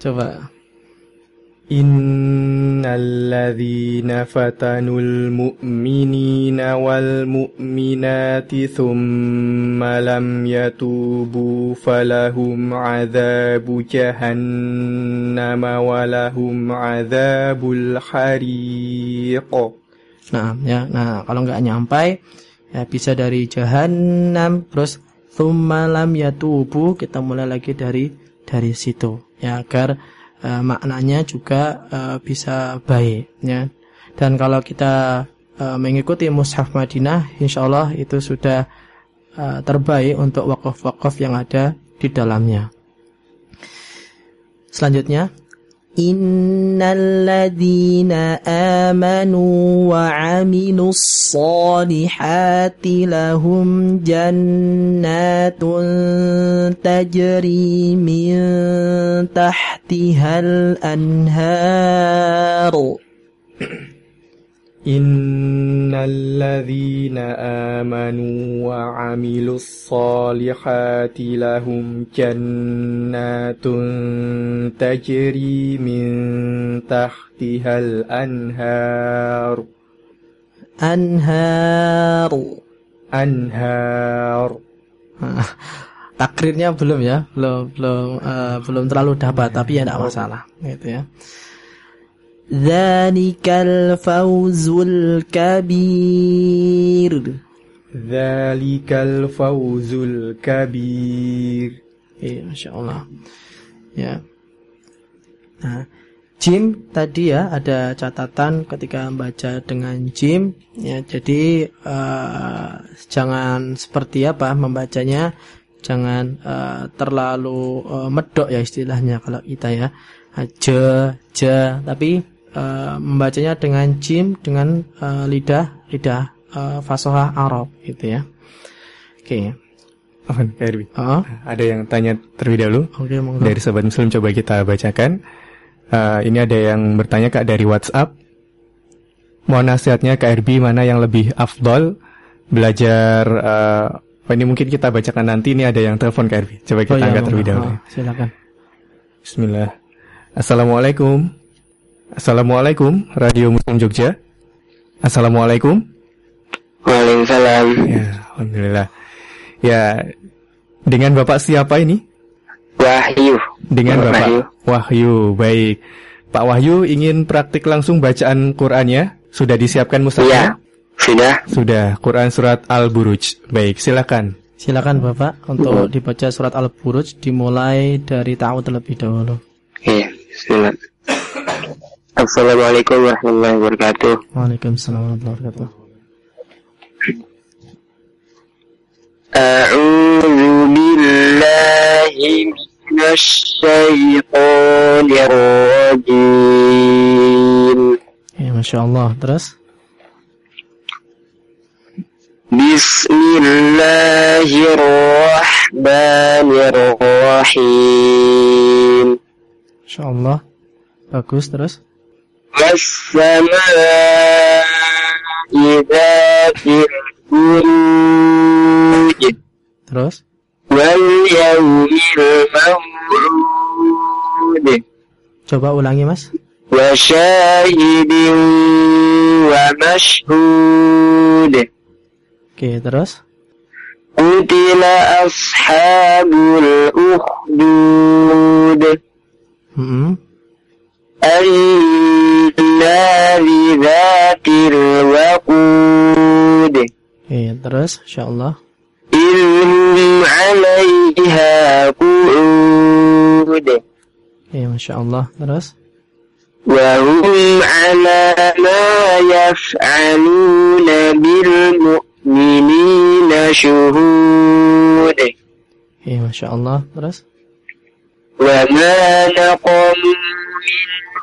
Coba. Innalladzina fatanul mu'minina wal mu'minati thumma lam yatubu falahum adzabu jahannam walahum adzabul hariq. Nah, ya. Nah, kalau nggak nyampai ya bisa dari jahannam terus thumma lam yatubu kita mulai lagi dari dari situ ya agar eh, maknanya juga eh, bisa baik ya. Dan kalau kita eh, mengikuti mushaf Madinah insyaallah itu sudah eh, terbaik untuk wakaf-wakaf yang ada di dalamnya. Selanjutnya إن الذين آمنوا وعملوا الصالحات لهم جنات تجري من تحتها الأنهار إن الذين آمنوا وعملوا الصالحات لهم جنات تجري من تحتها الأنهار أنهار أنهار Takrirnya belum ya, belum belum uh, belum terlalu dapat, tapi ya tidak masalah, gitu ya. Zalikal fawzul kabir. Zalikal fawzul kabir. Eh, iya, Masya Allah. Ya. Nah, jim tadi ya ada catatan ketika membaca dengan jim ya jadi uh, jangan seperti apa membacanya jangan uh, terlalu uh, medok ya istilahnya kalau kita ya Aja aja tapi uh, membacanya dengan jim dengan uh, lidah lidah uh, fasoha Arab gitu ya. Oke. Okay. Oh. Oh. Ada yang tanya terlebih dahulu. Oke, okay, Dari sobat muslim coba kita bacakan. Uh, ini ada yang bertanya Kak dari WhatsApp. Mohon nasihatnya Kak Erbi mana yang lebih afdol belajar uh, oh, ini mungkin kita bacakan nanti ini ada yang telepon Kak Erbi. Coba kita oh, iya, angkat terlebih dahulu. Oh, silakan. Bismillah. Assalamualaikum. Assalamualaikum, Radio Muslim Jogja. Assalamualaikum. Waalaikumsalam. Ya, alhamdulillah. Ya, dengan Bapak siapa ini? Wahyu. Dengan Bapak Wahyu. Wahyu. Baik. Pak Wahyu ingin praktik langsung bacaan Qur'annya? Sudah disiapkan mushafnya? Iya. Sudah. Sudah. Quran surat Al-Buruj. Baik, silakan. Silakan Bapak untuk dibaca surat Al-Buruj dimulai dari ta'awud terlebih dahulu. Iya, silakan. Assalamualaikum warahmatullahi wabarakatuh. Waalaikumsalam warahmatullahi wabarakatuh. A'udzu billahi minasy syaithanir ya, Masya Allah. Terus? Bismillahirrahmanirrahim. Masya Allah. Bagus, terus? والسماء ذات البروج Terus? واليوم الموعود Coba ulangi mas وشاهد ومشهود Oke terus قتل أصحاب الأخدود mm -hmm. النار ذات الوقود Iya, terus insyaallah. إنهم عليها قعود Iya, Masya Allah Terus? وهم على ما يفعلون بالمؤمنين شهود Iya, Masya Allah Terus? وما نقموا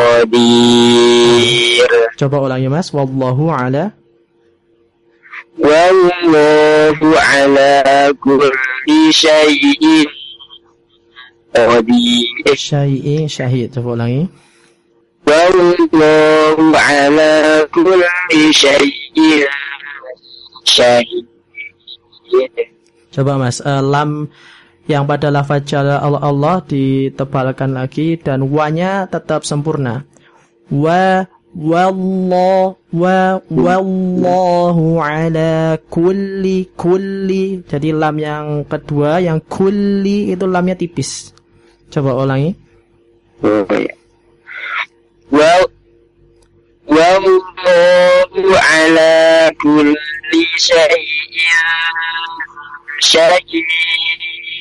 qadir. Coba ulangi Mas. Wallahu ala Wallahu ala kulli syai'in qadir. Syai'i syahid. Coba ulangi. Wallahu ala kulli syai'in syahid. Coba Mas, uh, lam yang pada lafaz jalla Allah, Allah ditebalkan lagi dan wa-nya tetap sempurna. Wa wallah wa wallahu ala kulli kulli. Jadi lam yang kedua yang kulli itu lamnya tipis. Coba ulangi. Wa Wallahu ala kulli syai'in syahid.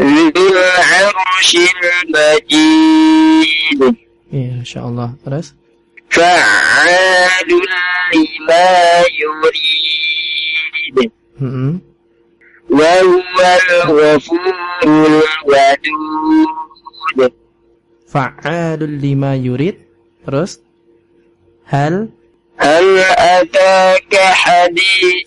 ذو العرش المجيد Ya, Masya Allah. Terus? فعال لما يريد Mm-mm. وهو الغفور الودود Fa'alul lima yurid. Terus? Hal? هل أتاك حديث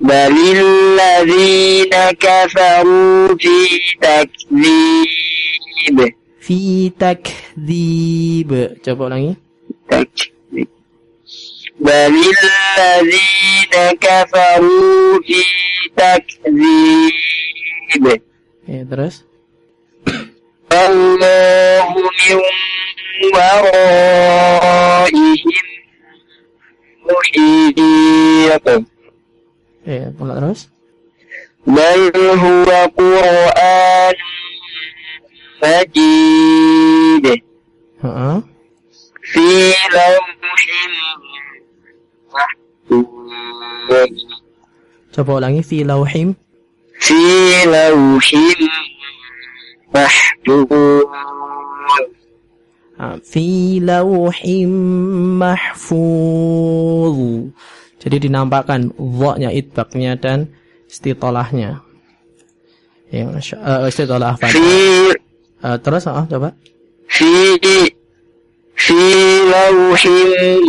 بل الذين كفروا في تكذيب Fi takdzib. Coba ulangi. تكذيب بل الذين كفروا في تكذيب Oke, terus? الله من ورائهم محيط eh pula terus. Bal huwa Qur'an Majid. Heeh. Fi lauhin Coba ulangi fi lauhim. Fi lauhim ah, mahfuz. Fi lauhim mahfuz. Jadi dinampakkan dha'nya itbaknya dan istitolahnya. Ya, uh, eh, istitolah apa? Si. uh, eh, terus oh, coba. Si. Si lawhin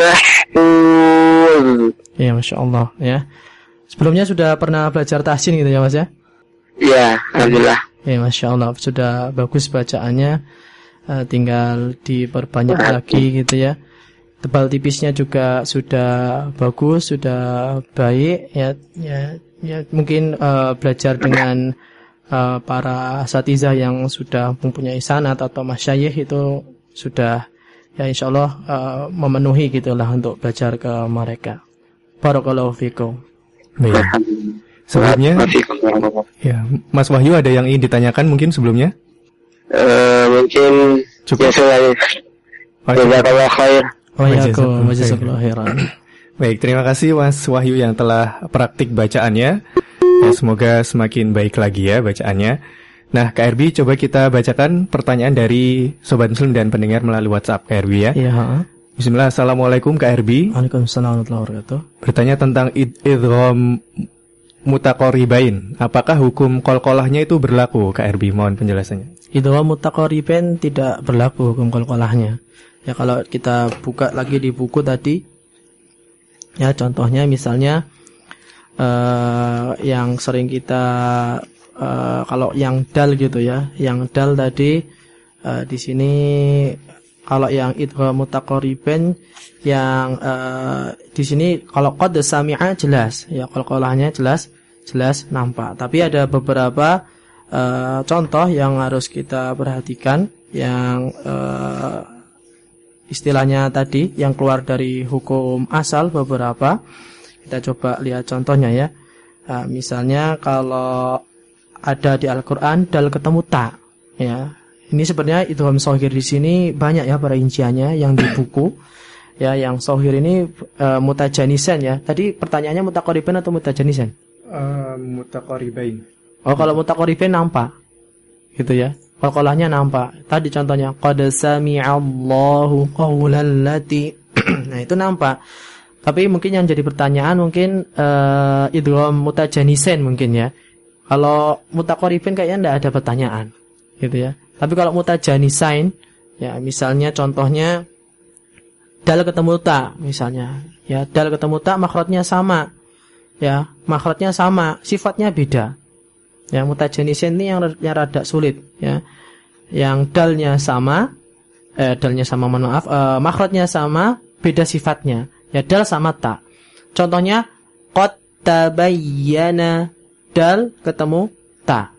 mahfuz. Ya, Masya Allah ya. Sebelumnya sudah pernah belajar tahsin gitu ya Mas ya? Ya, alhamdulillah. Ya, Masya Allah sudah bagus bacaannya. Uh, tinggal diperbanyak lagi gitu ya. Tebal tipisnya juga sudah bagus, sudah baik ya. Ya, ya mungkin eh, belajar dengan eh, para asatiza yang sudah mempunyai sanat atau masyayikh itu sudah ya insya Allah eh, memenuhi gitulah untuk belajar ke mereka. Barakallahu fikum. Baik. Sebelumnya, ya, Mas Wahyu ada yang ingin ditanyakan mungkin sebelumnya? Eh, mungkin Cukup. ya selain Jazakallah khair. Jazakallahu Jazakallahu khairan. Baik, terima kasih Mas Wahyu yang telah praktik bacaannya. Ya, semoga semakin baik lagi ya bacaannya. Nah, KRB coba kita bacakan pertanyaan dari Sobat Muslim dan pendengar melalui WhatsApp KRB ya. Iya. Bismillah, Assalamualaikum KRB. Waalaikumsalam warahmatullahi wabarakatuh. Bertanya tentang id idgham mutakoribain. Apakah hukum kolkolahnya itu berlaku KRB? Mohon penjelasannya. Idwa mutaqaribain tidak berlaku hukum qalqalahnya. Ya kalau kita buka lagi di buku tadi ya contohnya misalnya eh, yang sering kita eh, kalau yang dal gitu ya. Yang dal tadi eh, di sini kalau yang idgham mutaqariban yang eh, di sini kalau qad sami'a jelas ya qalqalahnya jelas jelas nampak. Tapi ada beberapa eh, contoh yang harus kita perhatikan yang eh, istilahnya tadi yang keluar dari hukum asal beberapa. Kita coba lihat contohnya ya. Nah, misalnya kalau ada di Al-Qur'an dal ketemu ta ya. Ini sebenarnya idgham sohir di sini banyak ya para rinciannya yang di buku. Ya, yang sohir ini uh, mutajanisen ya. Tadi pertanyaannya mutaqariban atau mutajanisen? Uh, mutaqaribain. Oh, kalau mutaqariban nampak. Gitu ya. Qalqalahnya nampak. Tadi contohnya qad sami'allahu qawlan lati. nah, itu nampak. Tapi mungkin yang jadi pertanyaan mungkin uh, idgham mutajanisen mungkin ya. Kalau mutaqaribin kayaknya enggak ada pertanyaan. Gitu ya. Tapi kalau mutajanisain ya misalnya contohnya dal ketemu ta misalnya. Ya, dal ketemu ta makhrajnya sama. Ya, makhrajnya sama, sifatnya beda. Ya, mutajanisin ini yang, yang rada sulit ya. Yang dalnya sama eh dalnya sama mohon maaf, eh, makhrajnya sama, beda sifatnya. Ya, dal sama ta. Contohnya qad tabayyana dal ketemu ta.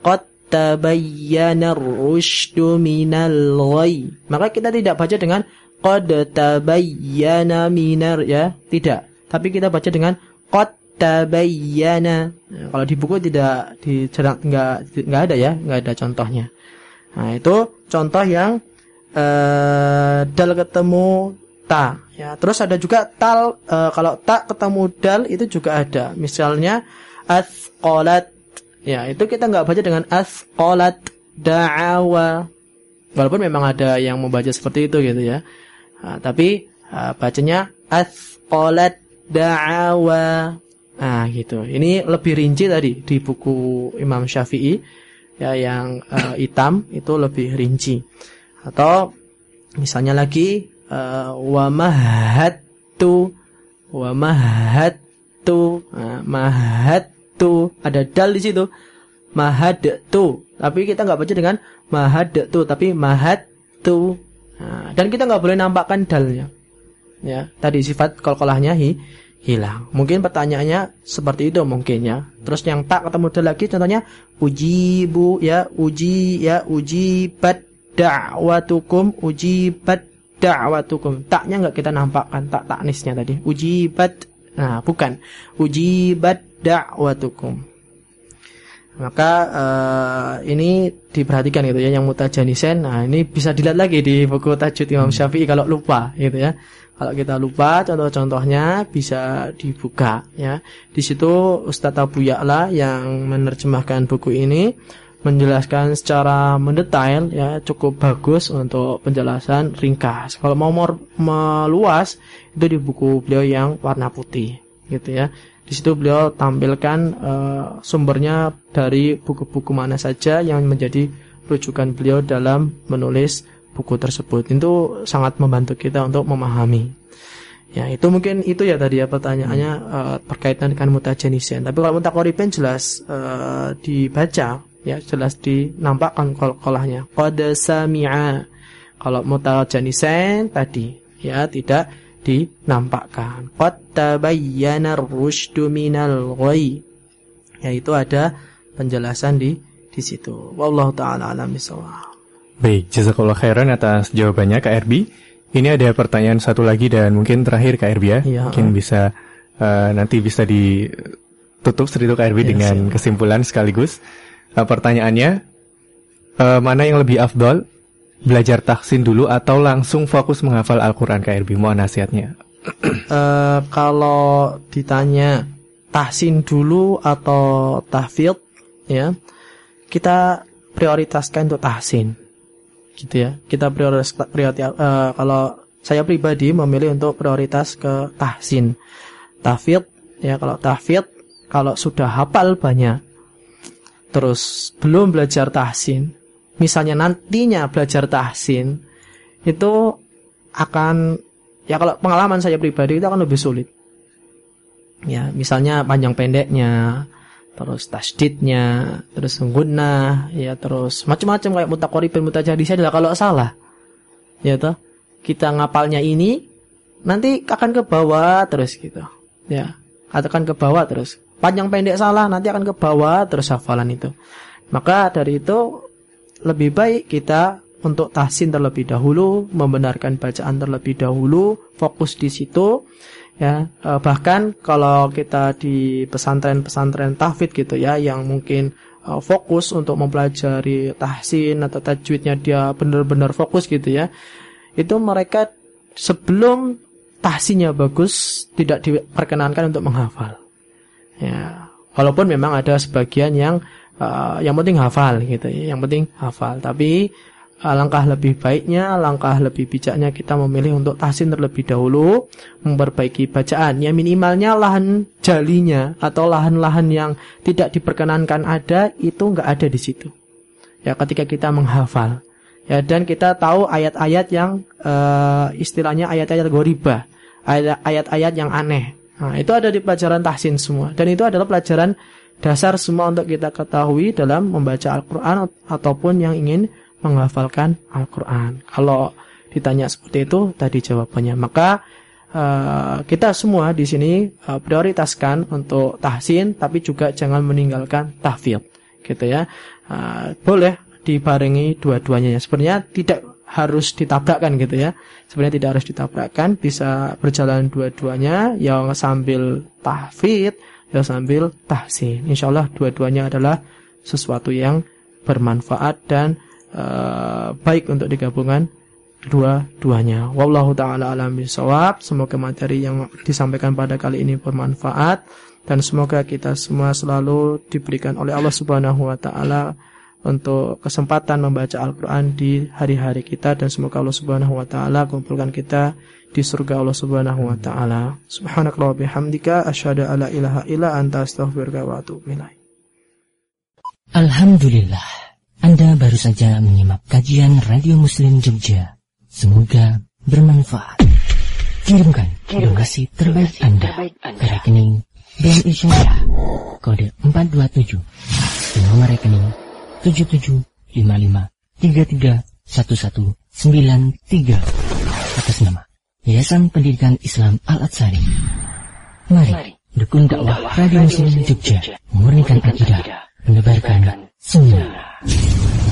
Qad tabayyana rusydu minal ghai. Maka kita tidak baca dengan qad tabayyana minar ya, tidak. Tapi kita baca dengan qad tabayyana. Nah, kalau di buku tidak di enggak enggak ada ya, enggak ada contohnya. Nah, itu contoh yang eh dal ketemu ta ya. Terus ada juga tal eh, kalau tak ketemu dal itu juga ada. Misalnya asqalat Ya, itu kita nggak baca dengan asqalat da'awa. Walaupun memang ada yang membaca seperti itu gitu ya. Nah, tapi uh, bacanya asqalat da'awa. Nah, gitu. Ini lebih rinci tadi di buku Imam Syafi'i ya yang uh, hitam itu lebih rinci. Atau misalnya lagi uh, wa mahattu wa mahattu nah, mahat tu ada dal di situ. Mahad tu tapi kita nggak baca dengan mahad tu tapi mahad tu nah, dan kita nggak boleh nampakkan dalnya. Ya tadi sifat kolkolahnya hi, hilang mungkin pertanyaannya seperti itu mungkin ya terus yang tak ketemu dal lagi contohnya uji bu ya uji ya uji bad da'watukum ujibat da'watukum taknya nggak kita nampakkan tak taknisnya tadi ujibat nah bukan ujibat da'watukum. Maka uh, ini diperhatikan gitu ya yang mutajanisen. Nah, ini bisa dilihat lagi di buku Tajud Imam Syafi'i kalau lupa gitu ya. Kalau kita lupa contoh-contohnya bisa dibuka ya. Di situ Ustadz Abu Ya'la yang menerjemahkan buku ini menjelaskan secara mendetail ya cukup bagus untuk penjelasan ringkas. Kalau mau meluas itu di buku beliau yang warna putih gitu ya. Di situ beliau tampilkan uh, sumbernya dari buku-buku mana saja yang menjadi rujukan beliau dalam menulis buku tersebut. Itu sangat membantu kita untuk memahami. Ya, itu mungkin itu ya tadi ya pertanyaannya uh, berkaitan dengan mutajanisen. Tapi kalau mutakoriben jelas uh, dibaca, ya jelas dinampakkan kol kolahnya. Qad sami'a. Kalau mutajanisen tadi ya tidak dinampakkan. Qad tabayyana ar-rusydu minal ghayy. Yaitu ada penjelasan di di situ. Wallahu taala alam bisawab. Baik, jazakallah khairan atas jawabannya Kak Erbi. Ini ada pertanyaan satu lagi dan mungkin terakhir Kak Erbi ya. ya mungkin bisa uh, nanti bisa ditutup sedikit Kak Erbi ya, dengan siap. kesimpulan sekaligus. Uh, pertanyaannya uh, mana yang lebih afdol belajar tahsin dulu atau langsung fokus menghafal Al-Quran KRB? Mohon nasihatnya. uh, kalau ditanya tahsin dulu atau tahfidz ya kita prioritaskan untuk tahsin gitu ya kita prioritas, prioritas uh, kalau saya pribadi memilih untuk prioritas ke tahsin tahfidz ya kalau tahfidz kalau sudah hafal banyak terus belum belajar tahsin misalnya nantinya belajar tahsin itu akan ya kalau pengalaman saya pribadi itu akan lebih sulit. Ya, misalnya panjang pendeknya, terus tasdidnya, terus guna, ya terus macam-macam kayak mutakoribin mutajadisnya adalah kalau salah. Ya toh, kita ngapalnya ini nanti akan ke bawah terus gitu. Ya, akan ke bawah terus. Panjang pendek salah nanti akan ke bawah terus hafalan itu. Maka dari itu lebih baik kita untuk tahsin terlebih dahulu, membenarkan bacaan terlebih dahulu, fokus di situ ya eh, bahkan kalau kita di pesantren-pesantren tahfidz gitu ya yang mungkin uh, fokus untuk mempelajari tahsin atau tajwidnya dia benar-benar fokus gitu ya itu mereka sebelum tahsinnya bagus tidak diperkenankan untuk menghafal. Ya walaupun memang ada sebagian yang uh, yang penting hafal gitu ya yang penting hafal. Tapi Alangkah lebih baiknya, alangkah lebih bijaknya kita memilih untuk tahsin terlebih dahulu, memperbaiki bacaan. Ya minimalnya lahan jalinya atau lahan-lahan yang tidak diperkenankan ada itu nggak ada di situ. Ya ketika kita menghafal. Ya dan kita tahu ayat-ayat yang uh, istilahnya ayat-ayat goriba, ayat-ayat yang aneh. Nah, itu ada di pelajaran tahsin semua dan itu adalah pelajaran dasar semua untuk kita ketahui dalam membaca Al-Qur'an ataupun yang ingin menghafalkan Al-Quran. Kalau ditanya seperti itu, tadi jawabannya. Maka uh, kita semua di sini uh, prioritaskan untuk tahsin, tapi juga jangan meninggalkan tahfidz, gitu ya. Uh, boleh dibarengi dua-duanya. Sebenarnya tidak harus ditabrakkan gitu ya. Sebenarnya tidak harus ditabrakkan, bisa berjalan dua-duanya, yang sambil tahfidz, yang sambil tahsin. Insya Allah dua-duanya adalah sesuatu yang bermanfaat dan uh, baik untuk digabungan dua-duanya. Wallahu taala alam bisawab. Semoga materi yang disampaikan pada kali ini bermanfaat dan semoga kita semua selalu diberikan oleh Allah Subhanahu wa taala untuk kesempatan membaca Al-Qur'an di hari-hari kita dan semoga Allah Subhanahu wa taala kumpulkan kita di surga Allah Subhanahu wa taala. Subhanakallah bihamdika asyhadu alla ilaha illa anta astaghfiruka wa atubu. Alhamdulillah anda baru saja menyimak kajian Radio Muslim Jogja. Semoga bermanfaat. Kirimkan donasi terbaik Anda ke rekening BNI Syariah kode 427 nomor rekening 7755331193 atas nama Yayasan Pendidikan Islam Al-Atsari. Mari dukung dakwah Radio Muslim Jogja, memurnikan akidah, menebarkan 是啊。